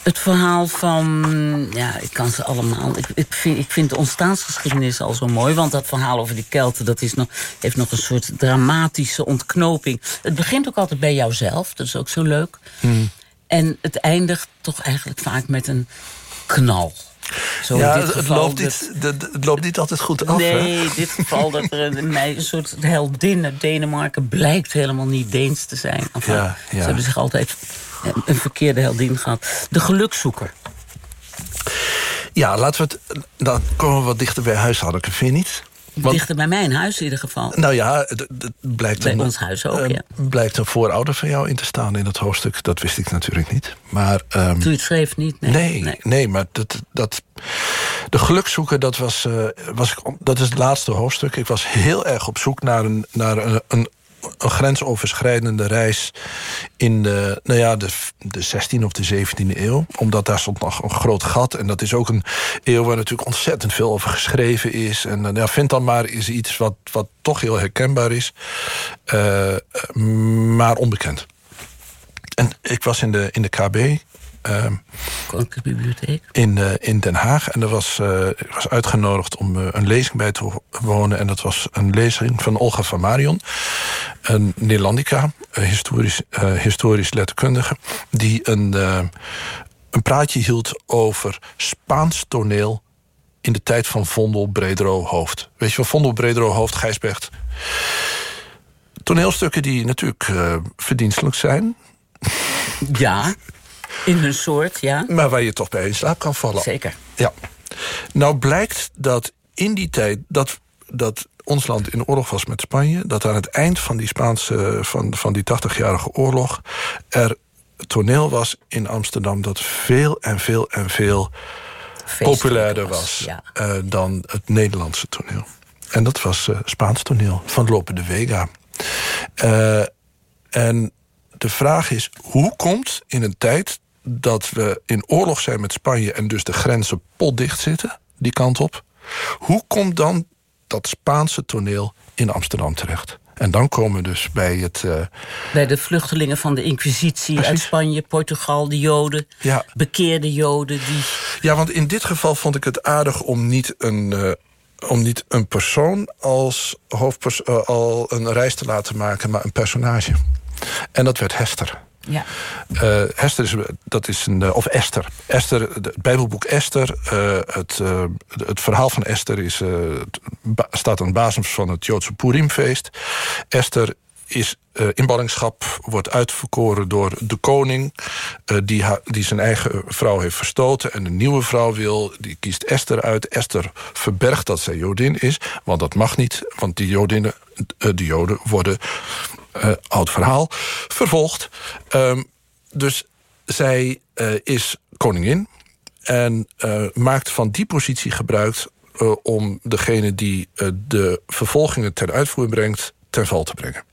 D: Het verhaal van, ja, ik kan ze allemaal... Ik, ik, vind, ik vind de ontstaansgeschiedenis al zo mooi... want dat verhaal over die Kelten, dat is nog, heeft nog een soort dramatische ontknoping. Het begint ook altijd bij jouzelf, dat is ook zo leuk.
E: Hmm.
D: En het eindigt toch eigenlijk vaak met een knal.
E: Zo ja, het, geval, loopt niet, het, het loopt niet altijd goed af.
D: Nee, in dit geval dat er een, een soort heldin uit Denemarken... blijkt helemaal niet Deens te zijn. Enfin,
E: ja, ja.
D: Ze hebben zich altijd een verkeerde heldin gehad. De gelukzoeker.
E: Ja, laten we het... Dan komen we wat dichter bij huis, Hanneke, vind je niet?
D: Want, dichter bij mijn huis in ieder geval.
E: Nou ja, het, blijkt
D: bij
E: een,
D: ons huis ook, uh, ja.
E: blijkt een voorouder van jou in te staan in het hoofdstuk. Dat wist ik natuurlijk niet. Maar, um,
D: Toen je het schreef niet? Nee,
E: nee, nee. nee maar dat, dat, de gelukzoeker, dat, was, uh, was, dat is het laatste hoofdstuk. Ik was heel erg op zoek naar een, naar een een grensoverschrijdende reis in de, nou ja, de, de 16e of de 17e eeuw. Omdat daar stond nog een groot gat. En dat is ook een eeuw waar natuurlijk ontzettend veel over geschreven is. En ja, vind dan maar is iets wat, wat toch heel herkenbaar is. Uh, maar onbekend. En ik was in de, in de KB. Ehm,
D: Koninklijke Bibliotheek.
E: in, eh, in Den Haag. En er was, eh, ik was uitgenodigd om eh, een lezing bij te wonen. En dat was een lezing van Olga van Marion. Een Nederlandica, historisch, eh, historisch letterkundige... die een, eh, een praatje hield over Spaans toneel... in de tijd van Vondel Bredero Hoofd. Weet je wel, Vondel Bredero Hoofd, Gijsbrecht... Toneelstukken die natuurlijk eh, verdienstelijk zijn...
D: Ja, in hun soort, ja.
E: maar waar je toch bij in slaap kan vallen.
D: Zeker.
E: Ja. Nou blijkt dat in die tijd dat, dat ons land in oorlog was met Spanje... dat aan het eind van die Spaanse, van, van die 80-jarige oorlog... er toneel was in Amsterdam dat veel en veel en veel populairder was...
D: ja.
E: eh, dan het Nederlandse toneel. En dat was eh, Spaans toneel van Lope de Vega. Eh, en de vraag is, hoe komt in een tijd dat we in oorlog zijn met Spanje... en dus de grenzen potdicht zitten, die kant op... hoe komt dan dat Spaanse toneel in Amsterdam terecht? En dan komen we dus bij het... eh,
D: Bij de vluchtelingen van de Inquisitie uit. Spanje, Portugal, de Joden.
E: Ja.
D: Bekeerde Joden die...
E: Ja, want in dit geval vond ik het aardig om niet een, eh, om niet een persoon als hoofdpers eh, al een reis te laten maken, maar een personage. En dat werd Hester.
D: Ja.
E: Eh, Hester is, dat is een, eh, of Esther. Esther, het Bijbelboek Esther. eh, het, het verhaal van Esther is, staat aan de basis van het Joodse Purimfeest. Esther is eh, in ballingschap, wordt uitverkoren door de koning... die, die zijn eigen vrouw heeft verstoten en een nieuwe vrouw wil. Die kiest Esther uit. Esther verbergt dat zij Jodin is, want dat mag niet. Want die Jodinnen, de Joden worden, eh, oud verhaal, vervolgd. Ehm, dus zij eh, is koningin en eh, maakt van die positie gebruik... om degene die de vervolgingen ten uitvoer brengt... ten val te brengen.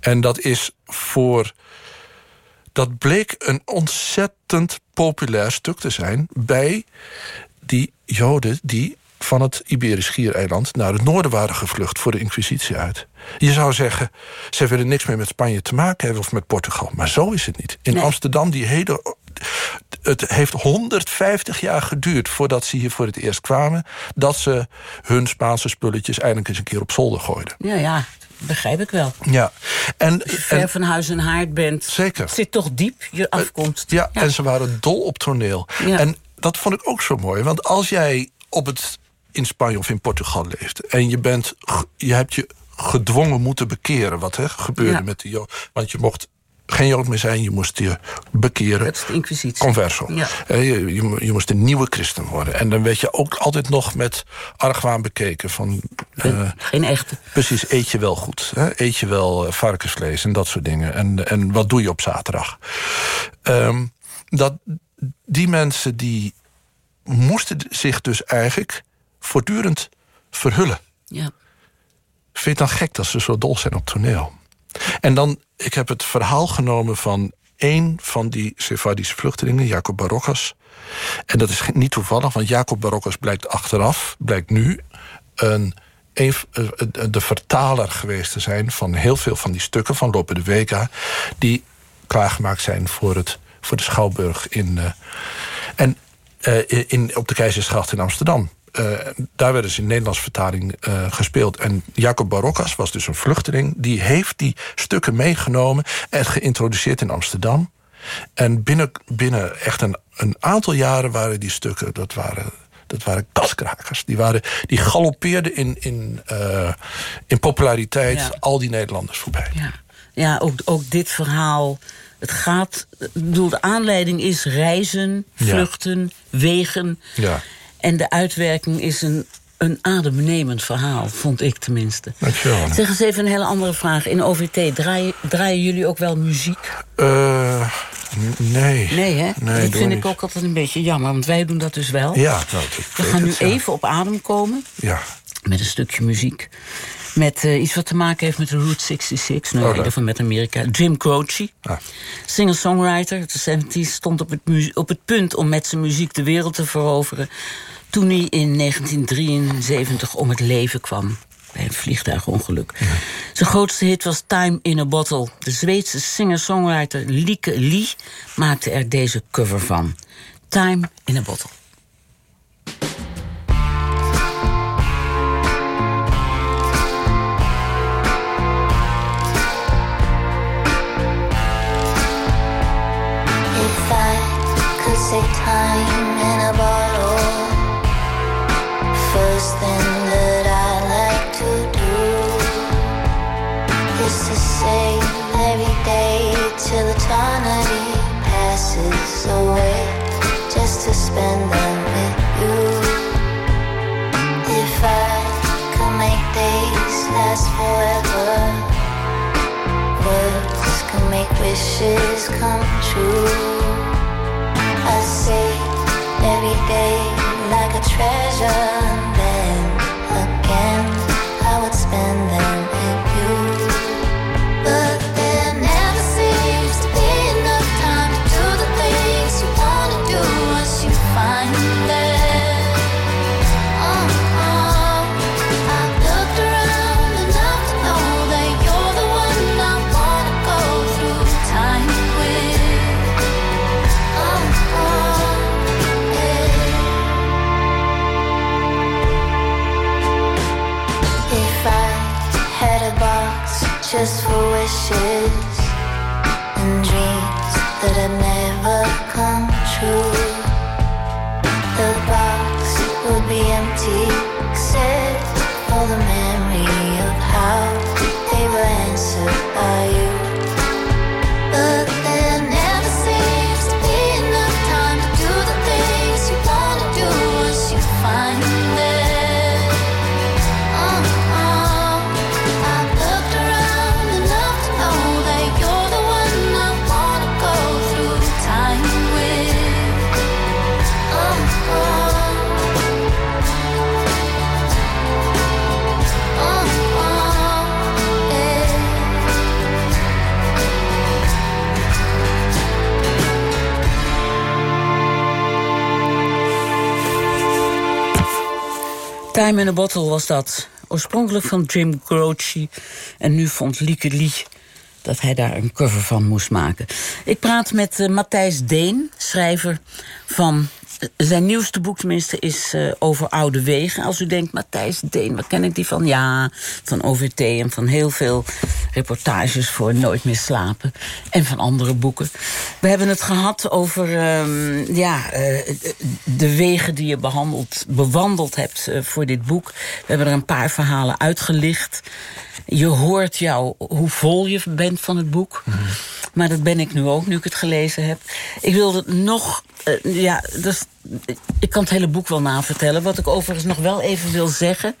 E: En dat is voor... Dat bleek een ontzettend populair stuk te zijn... bij die Joden die van het Iberisch Schiereiland naar het noorden waren gevlucht voor de Inquisitie uit. Je zou zeggen, ze willen niks meer met Spanje te maken hebben of met Portugal. Maar zo is het niet. In
D: Nee.
E: Amsterdam, die hele. Het heeft 150 jaar geduurd voordat ze hier voor het eerst kwamen. dat ze hun Spaanse spulletjes eindelijk eens een keer op zolder gooiden.
D: Ja, ja, begrijp ik wel.
E: Ja, en,
D: Als je ver
E: en,
D: van huis en haard bent...
E: Zeker.
D: Het zit toch diep, je afkomst.
E: ja, en ze waren dol op toneel.
D: Ja.
E: En dat vond ik ook zo mooi. Want als jij op het, in Spanje of in Portugal leeft... en je, bent, je hebt je gedwongen moeten bekeren... wat hè, gebeurde
D: Ja.
E: met de Jood. Want je mocht geen Jood meer zijn, je moest je bekeren.
D: Dat is de Inquisitie.
E: Converso.
D: Ja.
E: Je, je moest een nieuwe christen worden. En dan werd je ook altijd nog met argwaan bekeken. Van, eh,
D: Geen echte.
E: Precies, eet je wel goed. Hè? Eet je wel eh, varkensvlees en dat soort dingen. En, en wat doe je op zaterdag? Ehm, dat, die mensen die moesten zich dus eigenlijk voortdurend verhullen.
D: Ja.
E: Vind je het dan gek dat ze zo dol zijn op toneel? En dan, ik heb het verhaal genomen van één van die Sephardische vluchtelingen, Jacob Barocas. En dat is niet toevallig, want Jacob Barocas blijkt achteraf, blijkt nu een, een, eh, de vertaler geweest te zijn van heel veel van die stukken van Lope de Vega, die klaargemaakt zijn voor, het, voor de Schouwburg in, eh, en, eh, in, op de Keizersgracht in Amsterdam. Eh, daar werden ze in Nederlands vertaling eh, gespeeld. En Jacob Barocas was dus een vluchteling. Die heeft die stukken meegenomen en geïntroduceerd in Amsterdam. En binnen, binnen echt een, een aantal jaren waren die stukken... dat waren, dat waren kaskrakers. Die, waren, die galoppeerden in, in, eh, in populariteit
D: Ja.
E: al die Nederlanders voorbij.
D: Ja, ja ook, ook dit verhaal. Het gaat, ik bedoel, de aanleiding is reizen,
E: Ja.
D: vluchten, wegen.
E: Ja.
D: En de uitwerking is een, een adembenemend verhaal, vond ik tenminste.
E: Dankjewel.
D: Zeg eens even een hele andere vraag. In OVT draaien, draaien jullie ook wel muziek?
E: N- nee.
D: Nee, hè?
E: Nee,
D: dat vind ik ook altijd een beetje jammer, want wij doen dat dus wel.
E: Ja, nou,
D: We gaan nu
E: het, ja.
D: even op adem komen
E: Ja.
D: met een stukje muziek. Met eh, iets wat te maken heeft met de Route 66. Nou,
E: Oh,
D: in ieder geval met Amerika. Jim Croce,
E: Ah.
D: singer-songwriter uit de 70s... stond op het, op het punt om met zijn muziek de wereld te veroveren... toen hij in 1973 om het leven kwam. bij een vliegtuigongeluk. Zijn grootste hit was Time in a Bottle. De Zweedse singer-songwriter Lieke Lee maakte er deze cover van. Time in a Bottle.
F: If I could say time in a bottle, first thing that I like to do is to say every day till eternity passes away, just to spend them with you. If I could make days last forever. Words can make wishes come true. I say every day like a treasure, Time
D: in a Bottle was dat. Oorspronkelijk van Jim Croce. En nu vond Lieke Lee dat hij daar een cover van moest maken. Ik praat met eh, Matthijs Deen, schrijver van... zijn nieuwste boek tenminste is eh, over oude wegen. Als u denkt, Matthijs Deen, waar ken ik die van? Ja, van OVT en van heel veel reportages voor Nooit meer slapen. En van andere boeken. We hebben het gehad over ehm, ja, eh, de wegen die je behandeld, bewandeld hebt eh, voor dit boek. We hebben er een paar verhalen uitgelicht. Je hoort jou hoe vol je bent van het boek. Maar dat ben ik nu ook, nu ik het gelezen heb. Ik wilde nog... eh, ja, dus, ik kan het hele boek wel navertellen. Wat ik overigens nog wel even wil zeggen...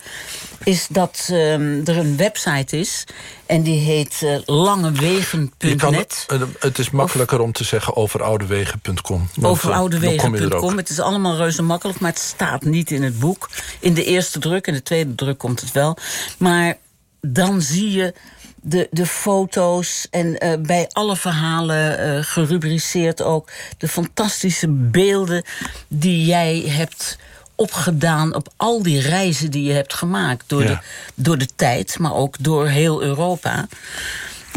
D: is dat ehm, er een website is... en die heet eh,
E: kan,
D: langewegen.net.
E: eh, het is makkelijker om te zeggen overoudewegen.com.
D: Overoudewegen.com. Het is allemaal reuze makkelijk, maar het staat niet in het boek. In de eerste druk, in de tweede druk komt het wel. Maar dan zie je de, de foto's en eh, bij alle verhalen eh, gerubriceerd ook... de fantastische beelden die jij hebt opgedaan op al die reizen die je hebt gemaakt. Door,
E: Ja.
D: de, door de tijd, maar ook door heel Europa.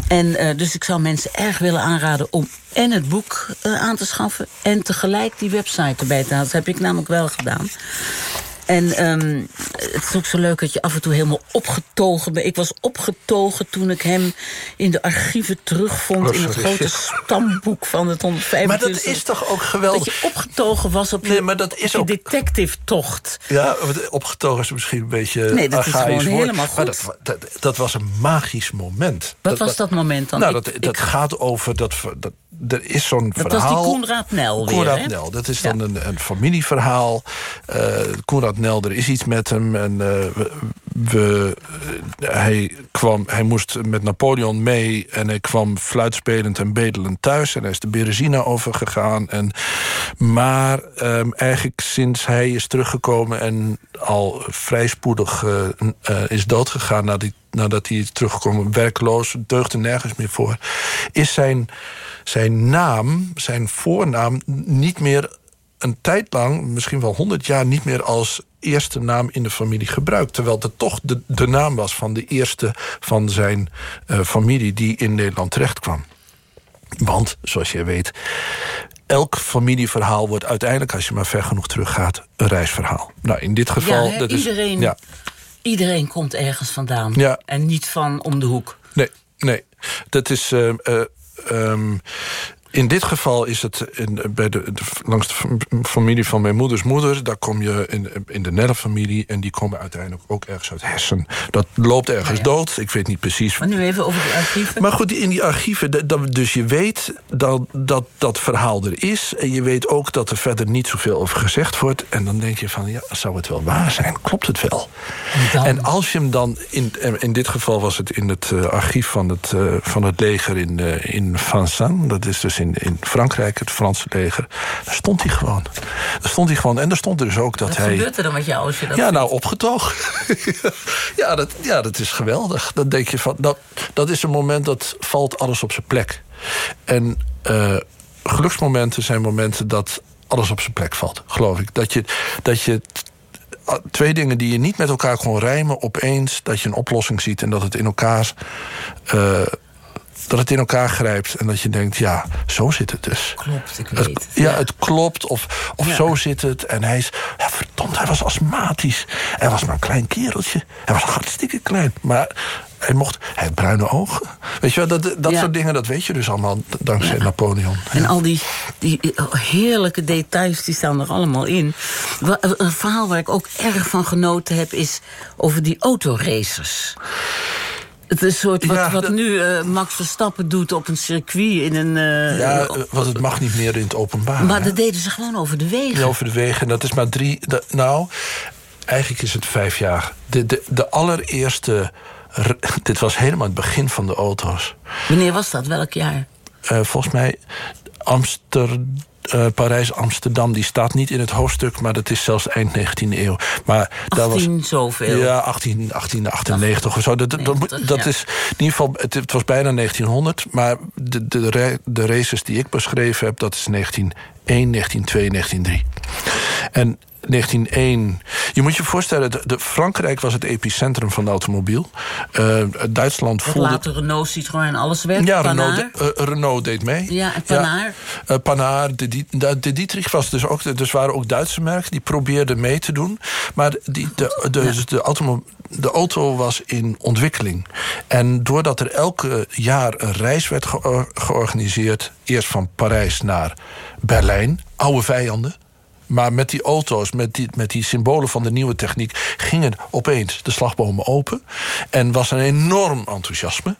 D: En eh, dus ik zou mensen erg willen aanraden om en het boek aan te schaffen... en tegelijk die website erbij te halen. Dat heb ik namelijk wel gedaan. En ehm, het is ook zo leuk dat je af en toe helemaal opgetogen bent. Ik was opgetogen toen ik hem in de archieven terugvond...
E: Oh,
D: in het grote stamboek van het 125.
E: Maar dat is toch ook
D: Dat
E: geweldig?
D: je opgetogen was op
E: Nee,
D: je,
E: maar dat is
D: op je detective-tocht.
E: Ja, opgetogen is misschien een beetje
D: Nee, dat is gewoon
E: woord.
D: helemaal
E: Maar
D: goed.
E: dat, dat, dat was een magisch moment.
D: Wat was dat moment dan?
E: Nou,
D: Ik-
E: dat,
D: ik-
E: dat gaat over... Dat, dat, er is zo'n
D: Dat
E: verhaal...
D: was die Koenraad Nel weer,
E: Koenraad? Nel, dat is
D: Ja.
E: dan een, een familieverhaal. Eh Koenraad Nel, er is iets met hem. En eh, hij, kwam, hij moest met Napoleon mee... en hij kwam fluitspelend en bedelend thuis. En hij is de Berezina overgegaan. En, maar ehm, eigenlijk sinds hij is teruggekomen... en al vrij spoedig eh, eh, is doodgegaan... nadat hij, nadat hij is teruggekomen, werkloos, deugde nergens meer voor... is zijn, zijn naam, zijn voornaam, niet meer een tijd lang, misschien wel 100 jaar, niet meer als eerste naam in de familie gebruikt. Terwijl het toch de, de naam was van de eerste van zijn uh, familie die in Nederland terechtkwam. Want, zoals je weet, elk familieverhaal wordt uiteindelijk, als je maar ver genoeg teruggaat, een reisverhaal. Nou, in dit geval.
D: Ja,
E: dat
D: iedereen,
E: is, ja.
D: iedereen komt ergens vandaan.
E: Ja.
D: En niet van om de hoek.
E: Nee, nee. Dat is. Uh, uh, um, in dit geval is het in, bij de, langs de familie van mijn moeders moeder... daar kom je in, in de Nelle-familie... en die komen uiteindelijk ook ergens uit Hessen. Dat loopt ergens
D: Oh ja.
E: dood, ik weet niet precies.
D: Maar nu even over de archieven.
E: Maar goed, in die archieven, dat- dus je weet dat, dat dat verhaal er is... en je weet ook dat er verder niet zoveel over gezegd wordt... en dan denk je van, ja, zou het wel waar zijn? Klopt het wel? En als je hem dan, in, in dit geval was het in het eh, archief van het, eh, van het leger in, eh, in Vincennes... dat is dus in, in Frankrijk, het Franse leger... daar stond hij gewoon. Daar stond hij gewoon. En daar stond dus ook dat
D: Wat
E: hij...
D: gebeurt er dan met jou als je dat
E: Ja,
D: vindt?
E: nou, opgetogen. ja, dat, ja, dat is geweldig. Dan denk je van, dat, dat is een moment dat valt alles op zijn plek. En eh, geluksmomenten zijn momenten dat alles op zijn plek valt, geloof ik. Dat je, dat je t- a- twee dingen die je niet met elkaar kon rijmen, opeens dat je een oplossing ziet en dat het in elkaar. eh, dat het in elkaar grijpt en dat je denkt, ja, zo zit het dus.
D: Klopt, ik weet het.
E: ja, het klopt. Of, of
D: Ja.
E: zo zit het. En hij is... Ja, verdomd, hij was astmatisch. Hij was maar een klein kereltje. Hij was hartstikke klein. Maar hij mocht... Hij had bruine ogen. Weet je wel, dat, dat
D: Ja.
E: soort dingen, dat weet je dus allemaal dankzij Napoleon.
D: En al die, die heerlijke details, die staan er allemaal in. Een verhaal waar ik ook erg van genoten heb... is over die autoracers. Het is een soort wat,
E: Ja,
D: wat
E: dat-
D: nu eh, Max Verstappen doet op een circuit in een... eh,
E: Ja, eh, want het mag niet meer in het openbaar.
D: maar
E: hè?
D: dat deden ze gewoon over de wegen.
E: Ja, over de wegen. En dat is maar drie... dat- nou, eigenlijk is het vijf jaar. De, de, de allereerste... Dit was helemaal het begin van de auto's.
D: Wanneer was dat? Welk jaar?
E: Volgens mij Amsterdam. Parijs-Amsterdam, die staat niet in het hoofdstuk... maar dat is zelfs eind 19e eeuw. Maar daar was,
D: 18 zoveel.
E: Ja, 18, 1898 of zo. Dat, dat,
D: 90,
E: dat
D: ja.
E: is in ieder geval, het, het was bijna 1900... maar de, de, de races die ik beschreven heb... dat is 1901, 1902, 1903. En 1901... Je moet je voorstellen, de, de Frankrijk was het epicentrum van de automobiel. Eh, Duitsland voelde...
D: later Renault, Citroën, alles werd.
E: Ja. Renault, de- eh, Renault deed mee.
D: Ja, en Panhard.
E: Ja, eh, Panhard, de, de, Dietrich was dus ook... Dus waren ook Duitse merken, die probeerden mee te doen. Maar die, de, de, dus de, automo- de auto was in ontwikkeling. En doordat er elke jaar een reis werd geo- georganiseerd... eerst van Parijs naar Berlijn, oude vijanden... Maar met die auto's, met die, met die symbolen van de nieuwe techniek... gingen opeens de slagbomen open. En was een enorm enthousiasme.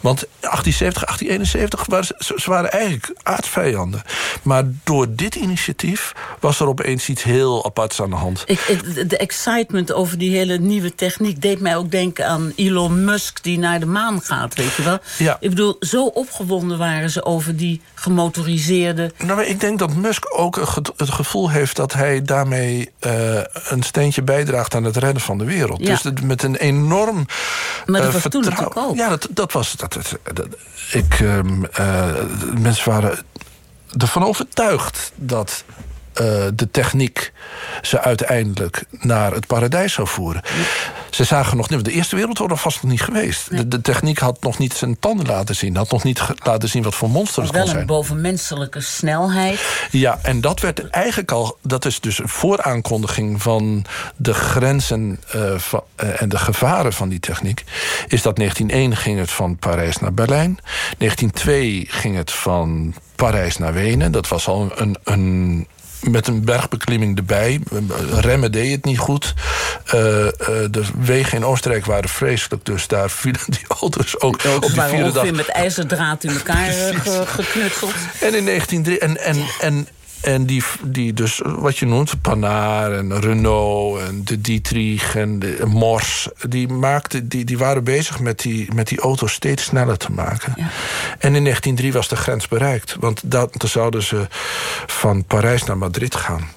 E: Want 1870, 1871 waren ze, waren eigenlijk aardvijanden. Maar door dit initiatief was er opeens iets heel aparts aan de hand.
D: Ik, ik- de- excitement over die hele nieuwe techniek deed mij ook denken aan Elon Musk die naar de maan gaat, weet je wel?
E: Ja.
D: Ik bedoel, zo opgewonden waren ze over die gemotoriseerde.
E: Nou, ik denk dat Musk ook het gevoel heeft dat hij daarmee eh, een steentje bijdraagt aan het redden van de wereld.
D: Ja.
E: Dus met een enorm.
D: Maar dat
E: eh,
D: was toen natuurlijk ook.
E: Ja, dat, dat was. Dat, dat, dat- ik, ehm, eh, mensen waren ervan overtuigd dat. Eh, de techniek ze uiteindelijk naar het paradijs zou voeren. Ze zagen nog niet, de Eerste Wereldoorlog was nog niet geweest. De, de techniek had nog niet zijn tanden laten zien, had nog niet laten zien wat voor monster het kon
D: Wel
E: zijn.
D: een bovenmenselijke snelheid.
E: Ja, en dat werd eigenlijk al. Dat is dus een vooraankondiging van de grenzen eh, van, eh, en de gevaren van die techniek. Is dat 1901 ging het van Parijs naar Berlijn. 1902 ging het van Parijs naar Wenen. Dat was al een. een met een bergbeklimming erbij. Remmen deed het niet goed. Eh, eh, de wegen in Oostenrijk waren vreselijk. Dus daar vielen die auto's ook
D: Ook
E: op die vierde dag
D: ongeveer met ijzerdraad in elkaar eh, ge- geknutseld.
E: en in 1903 en, en, en, en die, die dus, wat je noemt, Panhard en Renault en de Dietrich en de Mors... die, maakten, die, die waren bezig met die, met die auto's steeds sneller te maken.
D: Ja.
E: En in 1903 was de grens bereikt. Want dat, dan zouden ze van Parijs naar Madrid gaan.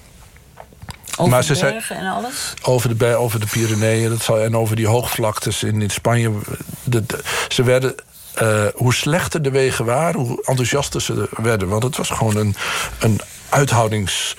D: Over
E: Maar ze zei-
D: bergen en alles.
E: Over de, over de Pyreneeën dat zou, en over die hoogvlaktes in, in Spanje. De, de- ze werden, eh, hoe slechter de wegen waren, hoe enthousiaster ze werden. Want het was gewoon een, een uithoudings,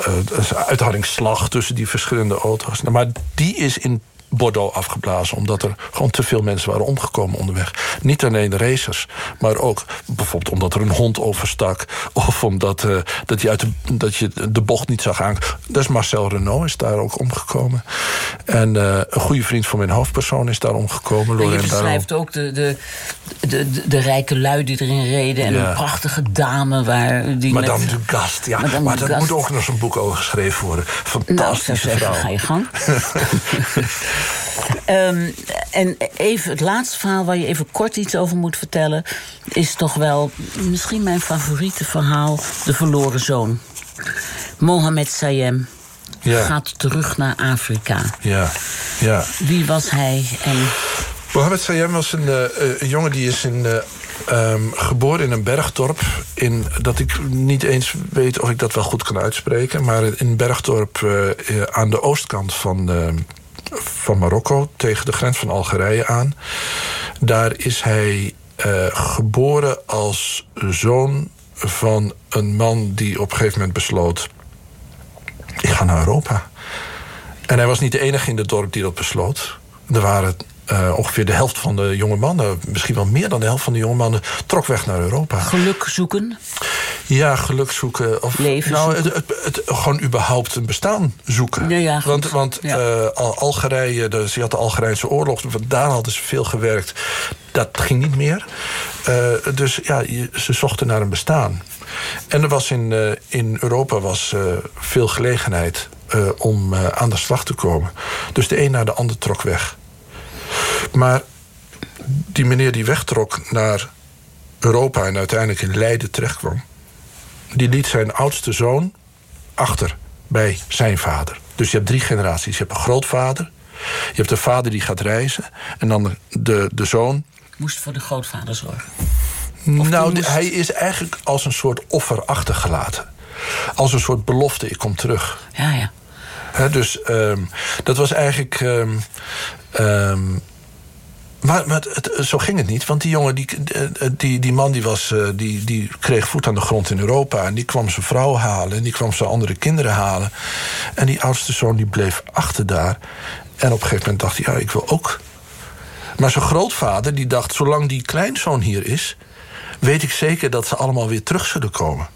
E: uh, uithoudingsslag tussen die verschillende auto's. Maar die is in Bordeaux afgeblazen. Omdat er gewoon te veel mensen waren omgekomen onderweg. Niet alleen de racers, maar ook bijvoorbeeld omdat er een hond overstak. Of omdat uh, dat, je uit de, dat je de bocht niet zag aan. Dus Marcel Renault is daar ook omgekomen. En uh, een goede vriend van mijn hoofdpersoon is daar omgekomen.
D: En je beschrijft ook de, de, de, de, rijke lui die erin reden. En ja. een prachtige dame waar... Die
E: Madame met... Gast, ja. Madame maar daar moet ook nog zo'n boek over geschreven worden. Fantastische
D: nou,
E: vrouw.
D: Ga je gang. Um, en even het laatste verhaal waar je even kort iets over moet vertellen... is toch wel misschien mijn favoriete verhaal... De verloren zoon. Mohammed Sayem ja. gaat terug naar Afrika.
E: Ja, ja.
D: Wie was hij en...
E: Mohammed Sayem was een, uh, een jongen die is in... Uh, Um, geboren in een bergdorp. In, dat ik niet eens weet of ik dat wel goed kan uitspreken. Maar in een bergdorp uh, aan de oostkant van, uh, van Marokko tegen de grens van Algerije aan. Daar is hij uh, geboren als zoon van een man die op een gegeven moment besloot... ik ga naar Europa. En hij was niet de enige in het dorp die dat besloot. Er waren uh, ongeveer de helft van de jonge mannen... misschien wel meer dan de helft van de jonge mannen... trok weg naar Europa.
D: Geluk zoeken?
E: Ja, geluk zoeken. Of,
D: Leven
E: nou, het, het, het, gewoon überhaupt een bestaan zoeken.
D: Ja, ja,
E: want want ja. uh, Algerije, dus je had de Algerijnse oorlog... daar hadden ze veel gewerkt. Dat ging niet meer. Uh, dus ja, ze zochten naar een bestaan. En er was in, in Europa was, veel gelegenheid... om aan de slag te komen. Dus de een naar de ander trok weg. Maar die meneer die wegtrok naar Europa... en uiteindelijk in Leiden terechtkwam... die liet zijn oudste zoon achter bij zijn vader. Dus je hebt drie generaties. Je hebt een grootvader, je hebt een vader die gaat reizen... en dan de, de zoon...
D: Moest voor de grootvader zorgen?
E: Of nou, moest... hij is eigenlijk als een soort offer achtergelaten. Als een soort belofte, ik kom terug.
D: Ja, ja.
E: He, dus um, dat was eigenlijk... Um, um, maar, maar zo ging het niet. Want die jongen, die, die, die man, die, was, die, die kreeg voet aan de grond in Europa. En die kwam zijn vrouw halen. En die kwam zijn andere kinderen halen. En die oudste zoon die bleef achter daar. En op een gegeven moment dacht hij, ja, ik wil ook. Maar zijn grootvader die dacht, zolang die kleinzoon hier is... weet ik zeker dat ze allemaal weer terug zullen komen.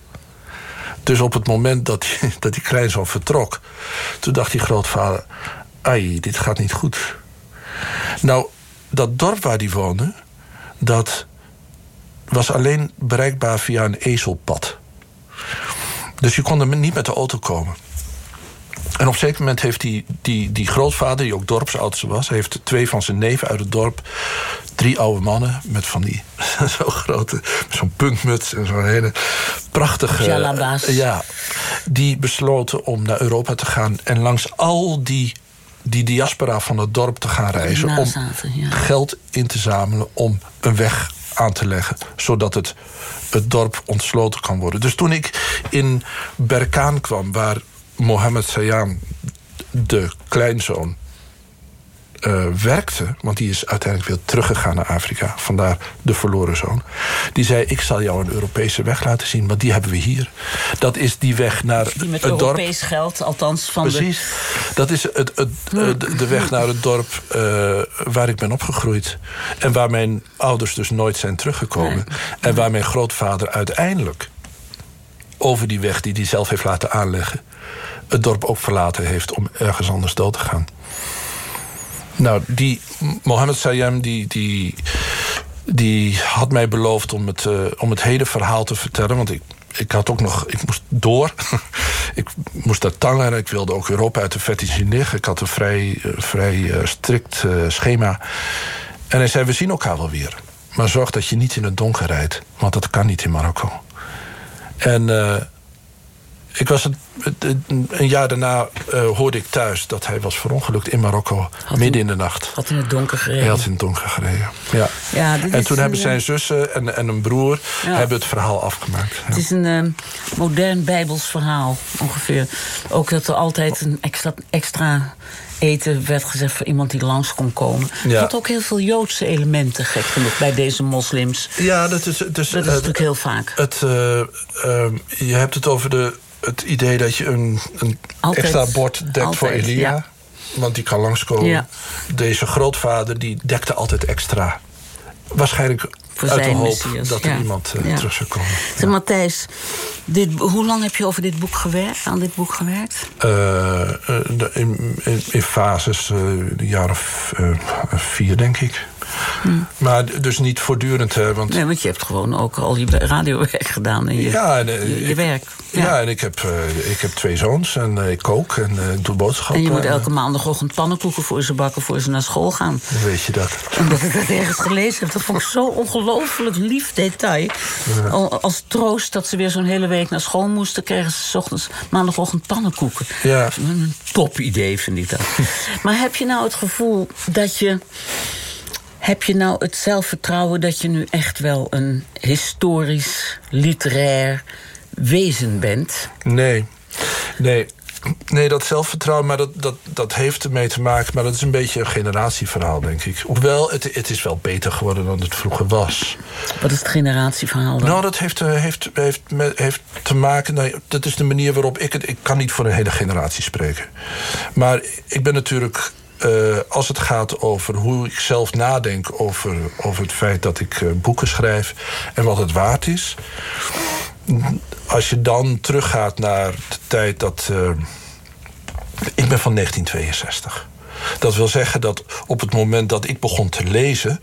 E: Dus op het moment dat die, dat die kleinzoon vertrok... toen dacht die grootvader, ai, dit gaat niet goed. Nou, dat dorp waar die woonde... dat was alleen bereikbaar via een ezelpad. Dus je kon er niet met de auto komen. En op een zeker moment heeft die, die, die grootvader, die ook dorpsoudste was... heeft twee van zijn neven uit het dorp... drie oude mannen met van die zo grote... zo'n puntmuts en zo'n hele prachtige...
D: Jalaba's.
E: ja, die besloten om naar Europa te gaan... en langs al die die diaspora van het dorp te gaan reizen... Om
D: ja.
E: geld in te zamelen om een weg aan te leggen... zodat het, het dorp ontsloten kan worden. Dus toen ik in Berkaan kwam, waar Mohammed Sayam, de kleinzoon... Uh, werkte, want die is uiteindelijk weer teruggegaan naar Afrika. Vandaar de verloren zoon. Die zei, ik zal jou een Europese weg laten zien, want die hebben we hier. Dat is die weg naar
D: Die met
E: het
D: Europees
E: dorp.
D: geld, althans van
E: Precies. Dat is het, het, de, de weg naar het dorp uh, waar ik ben opgegroeid. En waar mijn ouders dus nooit zijn teruggekomen.
D: Nee.
E: En waar mijn grootvader uiteindelijk... over die weg die hij zelf heeft laten aanleggen... het dorp ook verlaten heeft om ergens anders dood te gaan. Nou, die Mohammed Sayem, die, die, die had mij beloofd om het, uh, om het hele verhaal te vertellen. Want ik, ik had ook nog, ik moest door. ik moest naar Tanger. Ik wilde ook Europa uit de vettige liggen. Ik had een vrij, uh, vrij uh, strikt schema. En hij zei, we zien elkaar wel weer. Maar zorg dat je niet in het donker rijdt. Want dat kan niet in Marokko. En ik was een, een jaar daarna uh, hoorde ik thuis dat hij was verongelukt in Marokko.
D: Had
E: midden in de nacht.
D: Had in het donker gereden.
E: Hij had in het donker gereden. Ja.
D: Ja,
E: en toen hebben zijn zussen en, en een broer
D: Ja.
E: hebben het verhaal afgemaakt. Ja.
D: Het is een uh, modern bijbels verhaal, ongeveer. Ook dat er altijd een extra, extra eten werd gezegd voor iemand die langs kon komen.
E: Ja.
D: Het had ook heel veel Joodse elementen, gek genoeg, bij deze moslims.
E: Ja, dat is... Dus,
D: Dat is natuurlijk heel vaak.
E: Het, uh, uh, je hebt het over de het idee dat je een, een extra bord dekt voor Elia.
D: ja.
E: Want die kan langskomen.
D: Ja.
E: Deze grootvader die dekte altijd extra. Waarschijnlijk
D: Voor
E: uit de hoop
D: Messias,
E: dat er
D: ja.
E: iemand eh, terug zou komen.
D: Zeg, Matthijs, dit, hoe lang heb je over dit boek gewerkt, aan dit boek gewerkt?
E: Eh, eh, in, in, in fases, de jaren vier, denk ik. Maar dus niet voortdurend, want...
D: Nee, want je hebt gewoon ook al je radiowerk gedaan en je,
E: Ja, en, eh,
D: je, je
E: ik-
D: werk.
E: Ja, en ik heb, eh, ik heb twee zoons en eh, ik kook en doe boodschappen.
D: En je moet elke maandagochtend pannenkoeken voor ze bakken voor ze naar school gaan.
E: Weet je dat?
D: Omdat ik dat ergens gelezen heb. Dat vond ik zo'n ongelooflijk lief detail. Al- Als troost dat ze weer zo'n hele week naar school moesten... kregen ze 's ochtends maandagochtend pannenkoeken.
E: Ja.
D: Een top idee, vind ik dat. maar heb je nou het gevoel dat je... Heb je nou het zelfvertrouwen dat je nu echt wel een historisch, literair wezen bent?
E: Nee, nee. Nee, dat zelfvertrouwen, maar dat, dat, dat heeft ermee te maken. Maar dat is een beetje een generatieverhaal, denk ik. Hoewel, het, het is wel beter geworden dan het vroeger was.
D: Wat is het generatieverhaal dan?
E: Nou, dat heeft, eh, heeft, heeft, heeft te maken... Nee, dat is de manier waarop ik het... Ik kan niet voor een hele generatie spreken. Maar ik ben natuurlijk... eh, als het gaat over hoe ik zelf nadenk over, over het feit dat ik eh, boeken schrijf en wat het waard is. Als je dan teruggaat naar de tijd dat. eh, ik ben van 1962. Dat wil zeggen dat op het moment dat ik begon te lezen...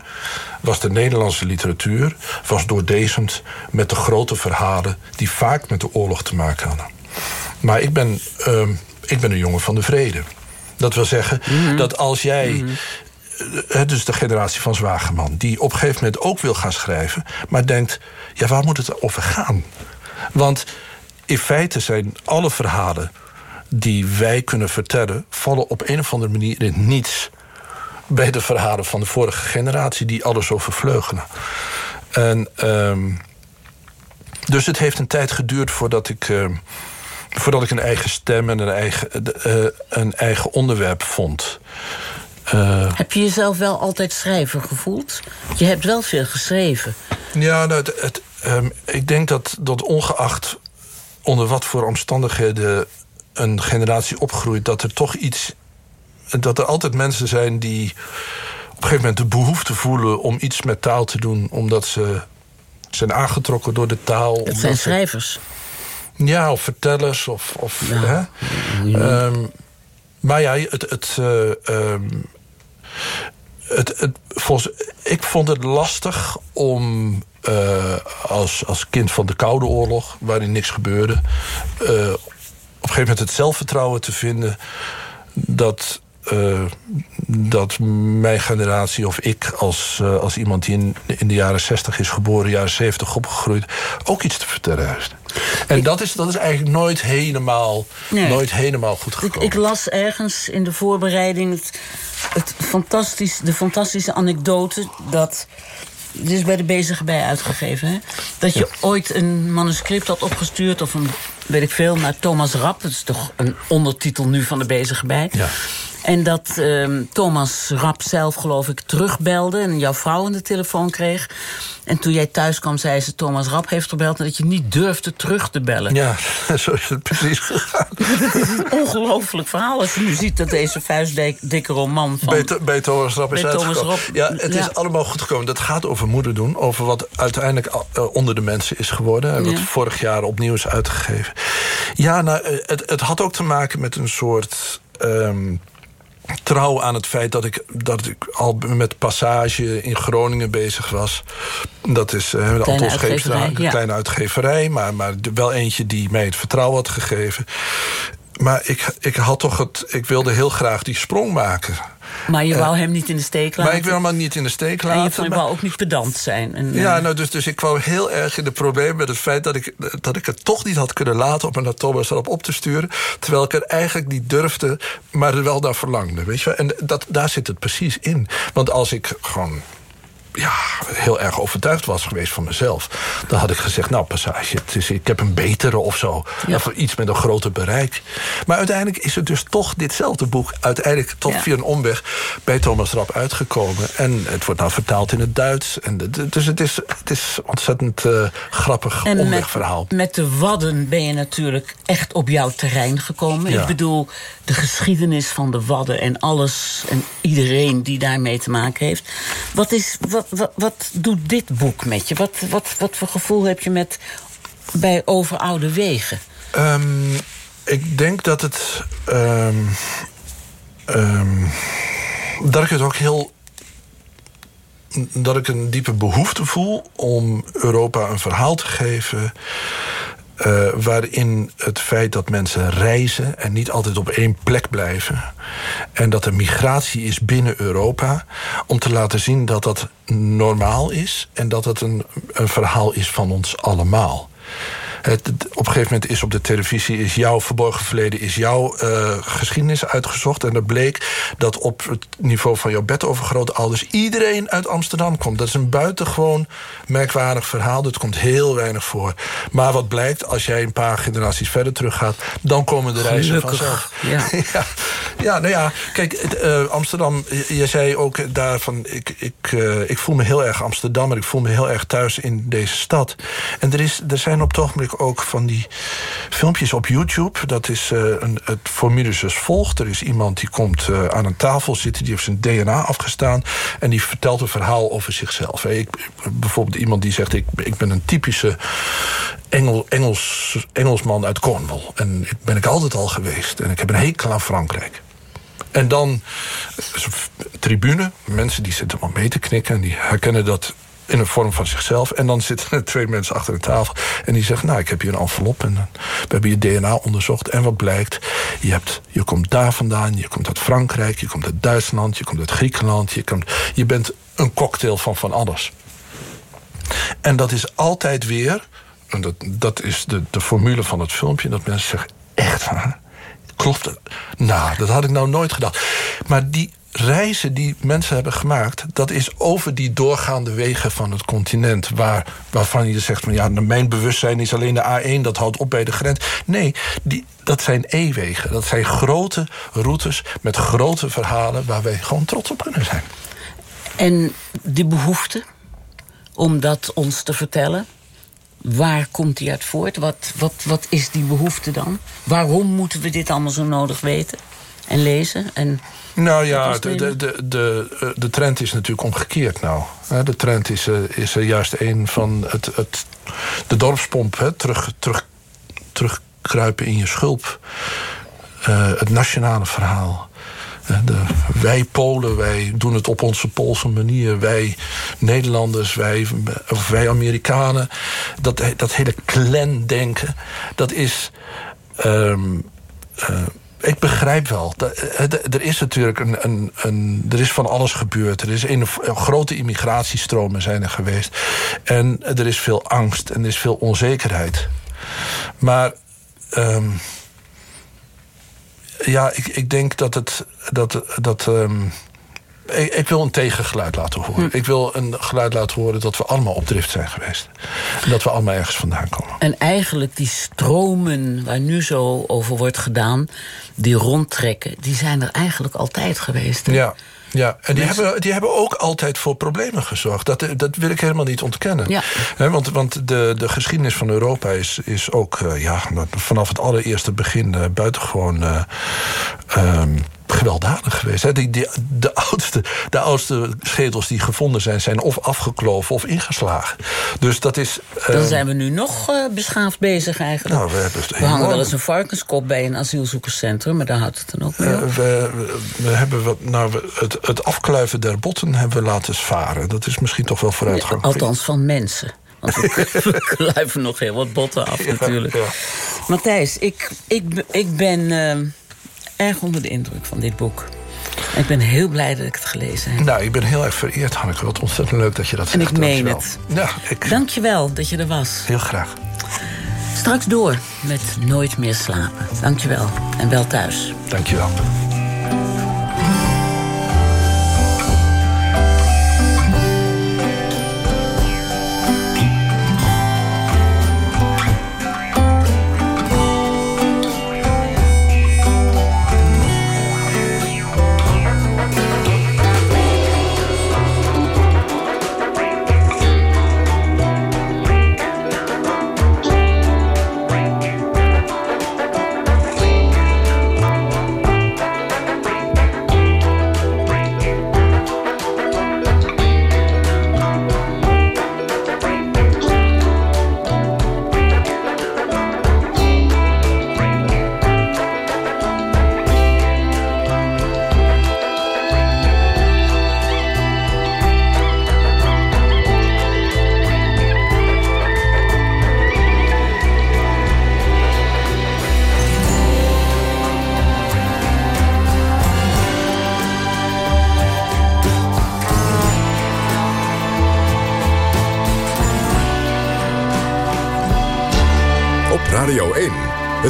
E: was de Nederlandse literatuur was doordezend met de grote verhalen... die vaak met de oorlog te maken hadden. Maar ik ben, ehm, ik ben een jongen van de vrede. Dat wil zeggen dat als jij... eh, dus de generatie van Zwageman... die op een gegeven moment ook wil gaan schrijven... maar denkt, ja, waar moet het over gaan? Want in feite zijn alle verhalen die wij kunnen vertellen... vallen op een of andere manier in niets... bij de verhalen van de vorige generatie... die alles overvleugelen. En, ehm, dus het heeft een tijd geduurd voordat ik... ehm, voordat ik een eigen stem en een eigen, eh, een eigen onderwerp vond. Eh,
D: Heb je jezelf wel altijd schrijver gevoeld? Je hebt wel veel geschreven.
E: Ja, nou, het, het, ehm, ik denk dat, dat ongeacht onder wat voor omstandigheden een generatie opgroeit, dat er toch iets. dat er altijd mensen zijn die op een gegeven moment de behoefte voelen om iets met taal te doen, omdat ze zijn aangetrokken door de taal.
D: Het zijn
E: ze-
D: schrijvers.
E: Ja, of vertellers. Of, of,
D: Ja.
E: hè? Ehm, maar ja, het. het, eh, ehm, het, het volgens, ik vond het lastig om eh, als, als kind van de Koude Oorlog, waarin niks gebeurde, eh, op een gegeven moment het zelfvertrouwen te vinden dat. Eh, dat mijn generatie of ik als, eh, als iemand die in, in de jaren 60 is geboren, jaren 70 opgegroeid, ook iets te vertellen heeft. En dat, is, dat is eigenlijk nooit helemaal,
D: Nee.
E: nooit helemaal goed gekomen.
D: ik las ergens in de voorbereiding het, het fantastisch, de fantastische anekdote dat. Dit is bij de bezige bij uitgegeven, hè? Dat je ooit een manuscript had opgestuurd, of een, weet ik veel, naar Thomas Rapp. Dat is toch een ondertitel nu van de bezige bij.
E: Ja.
D: En dat ehm, Thomas Rapp zelf, geloof ik, terugbelde en jouw vrouw aan de telefoon kreeg. En toen jij thuis kwam, zei ze: Thomas Rapp heeft gebeld en dat je niet durfde terug te bellen.
E: Ja, zo is het precies gegaan.
D: Het is een ongelooflijk verhaal als je nu ziet dat deze vuistdikke roman van...
E: Bij, Thomas Rapp is
D: Bij Thomas
E: Ja, het
D: ja.
E: is allemaal goed gekomen. Dat gaat over moeder doen. Over wat uiteindelijk eh, onder de mensen is geworden. En wat
D: Ja.
E: vorig jaar opnieuw is uitgegeven. Ja, nou, eh, het, het had ook te maken met een soort... ehm, trouw aan het feit dat ik, dat ik al met passage in Groningen bezig was. Dat is eh, de Anton Scheepstra, een
D: ja.
E: kleine uitgeverij... maar, maar wel eentje die mij het vertrouwen had gegeven. Maar ik, ik had toch het... Ik wilde heel graag die sprong maken.
D: Maar je wou hem niet in de steek laten.
E: Maar ik wil hem niet in de steek
D: En je
E: laten.
D: vond- je
E: maar-
D: wou ook niet pedant zijn. En,
E: ja,
D: eh,
E: nou, dus, dus ik kwam heel erg in de probleem met het feit dat ik, dat ik het toch niet had kunnen laten om naar Thomas erop op te sturen. Terwijl ik er eigenlijk niet durfde, maar er wel naar verlangde. Weet je? wel. En dat, daar zit het precies in. Want als ik gewoon ja, heel erg overtuigd was geweest van mezelf... dan had ik gezegd, nou, passage, het is, ik heb een betere of zo. Of iets met een groter bereik. Maar uiteindelijk is het dus toch ditzelfde boek... uiteindelijk toch via een omweg bij Thomas Rap uitgekomen. En het wordt nou vertaald in het Duits. En dus het is, het is ontzettend uh, grappig en omwegverhaal.
D: Met, met de Wadden ben je natuurlijk echt op jouw terrein gekomen. Ik bedoel, de geschiedenis van de Wadden en alles... en iedereen die daarmee te maken heeft. Wat, is, wat, wat, wat doet dit boek met je? Wat, wat, wat voor gevoel heb je met bij overoude wegen?
E: Um, ik denk dat het... Dat ik het ook heel dat ik een diepe behoefte voel om Europa een verhaal te geven. Uh, waarin het feit dat mensen reizen en niet altijd op één plek blijven. En dat er migratie is binnen Europa. Om te laten zien dat dat normaal is. En dat het een, een verhaal is van ons allemaal. Het, op een gegeven moment is op de televisie... is jouw verborgen verleden, is jouw uh, geschiedenis uitgezocht. En er bleek dat op het niveau van jouw bedovergrootouders... iedereen uit Amsterdam komt. Dat is een buitengewoon merkwaardig verhaal. Dat komt heel weinig voor. Maar wat blijkt, als jij een paar generaties verder teruggaat... dan komen de reizen vanzelf.
D: Ja.
E: ja. ja, nou ja, kijk, uh, Amsterdam... je zei ook daarvan... Ik, ik, uh, ik voel me heel erg Amsterdammer. Ik voel me heel erg thuis in deze stad. En er, is, er zijn op het ogenblik ook van die filmpjes op YouTube. Dat is uh, een, het formulisus volgt. Er is iemand die komt uh, aan een tafel zitten... die heeft zijn DNA afgestaan... en die vertelt een verhaal over zichzelf. Hey, ik, bijvoorbeeld iemand die zegt... ik, ik ben een typische Engel, Engels, Engelsman uit Cornwall. En ik ben ik altijd al geweest. En ik heb een hekel aan Frankrijk. En dan tribune, mensen die zitten wel mee te knikken... en die herkennen dat in een vorm van zichzelf. En dan zitten er twee mensen achter de tafel. En die zeggen, nou, ik heb hier een envelop. En we hebben je DNA onderzocht. En wat blijkt? Je, hebt, je komt daar vandaan. Je komt uit Frankrijk. Je komt uit Duitsland. Je komt uit Griekenland. Je, komt, je bent een cocktail van van alles. En dat is altijd weer... Dat, dat is de, de formule van het filmpje. Dat mensen zeggen, echt waar? Klopt het? Nou, dat had ik nou nooit gedacht. Maar die reizen die mensen hebben gemaakt... dat is over die doorgaande wegen van het continent... Waar, waarvan je zegt, van, ja, mijn bewustzijn is alleen de A1... dat houdt op bij de grens. Nee, die, dat zijn E-wegen. Dat zijn grote routes met grote verhalen... waar wij gewoon trots op kunnen zijn.
D: En die behoefte om dat ons te vertellen... Waar komt die uit voort? Wat, wat, wat is die behoefte dan? Waarom moeten we dit allemaal zo nodig weten en lezen? En
E: nou ja, de, de, de, de, de trend is natuurlijk omgekeerd nou. De trend is, eh, is juist een van het, het, de dorpspomp. Hè, terug, terug, terugkruipen in je schulp. Uh, het nationale verhaal. De, wij Polen, wij doen het op onze Poolse manier. Wij Nederlanders, wij, of wij Amerikanen. Dat, dat hele clan-denken, dat is... Um, uh, ik begrijp wel. Eh, er is natuurlijk een, een, een, er is van alles gebeurd. Er is een, grote immigratiestromen zijn er geweest. En er is veel angst en er is veel onzekerheid. Maar um, ja, ik, ik denk dat het. Dat, dat, um, ik, ik, wil een tegengeluid laten horen. Hm. Ik wil een geluid laten horen dat we allemaal op drift zijn geweest. En dat we allemaal ergens vandaan komen.
D: En eigenlijk die stromen waar nu zo over wordt gedaan... die rondtrekken, die zijn er eigenlijk altijd geweest.
E: Ja. Ja, en die, hebben, die hebben ook altijd voor problemen gezorgd. Dat, dat wil ik helemaal niet ontkennen. Ja. want want de, de geschiedenis van Europa is, is ook uh, ja, vanaf het allereerste begin uh, buitengewoon uh, um, gewelddadig geweest. Hè? Die, die, de, oudste, de oudste schedels die gevonden zijn... zijn of afgekloven of ingeslagen. Dus dat is...
D: Dan ehm, zijn we nu nog uh, beschaafd bezig eigenlijk.
E: Nou, we, hebben
D: we hangen wel eens een varkenskop bij een asielzoekerscentrum... maar daar houdt het dan ook mee uh,
E: we, we, hebben wat, nou, het, het afkluiven der botten hebben we laten varen. Dat is misschien toch wel vooruitgang.
D: Ja, althans van mensen. Want we, kluiven nog heel wat botten af natuurlijk. Ja. Matthijs, ik, ik, ik ben... Erg onder de indruk van dit boek. ik ben heel blij dat ik het gelezen heb.
E: Nou, ik ben heel erg vereerd, Hanneke. Wat ontzettend leuk dat je dat
D: en
E: zegt.
D: En ik meen het.
E: Ja, ik...
D: Dank je wel dat je er was.
E: Heel graag.
D: Straks door met Nooit meer slapen. Dank je wel en wel thuis.
E: Dank je wel.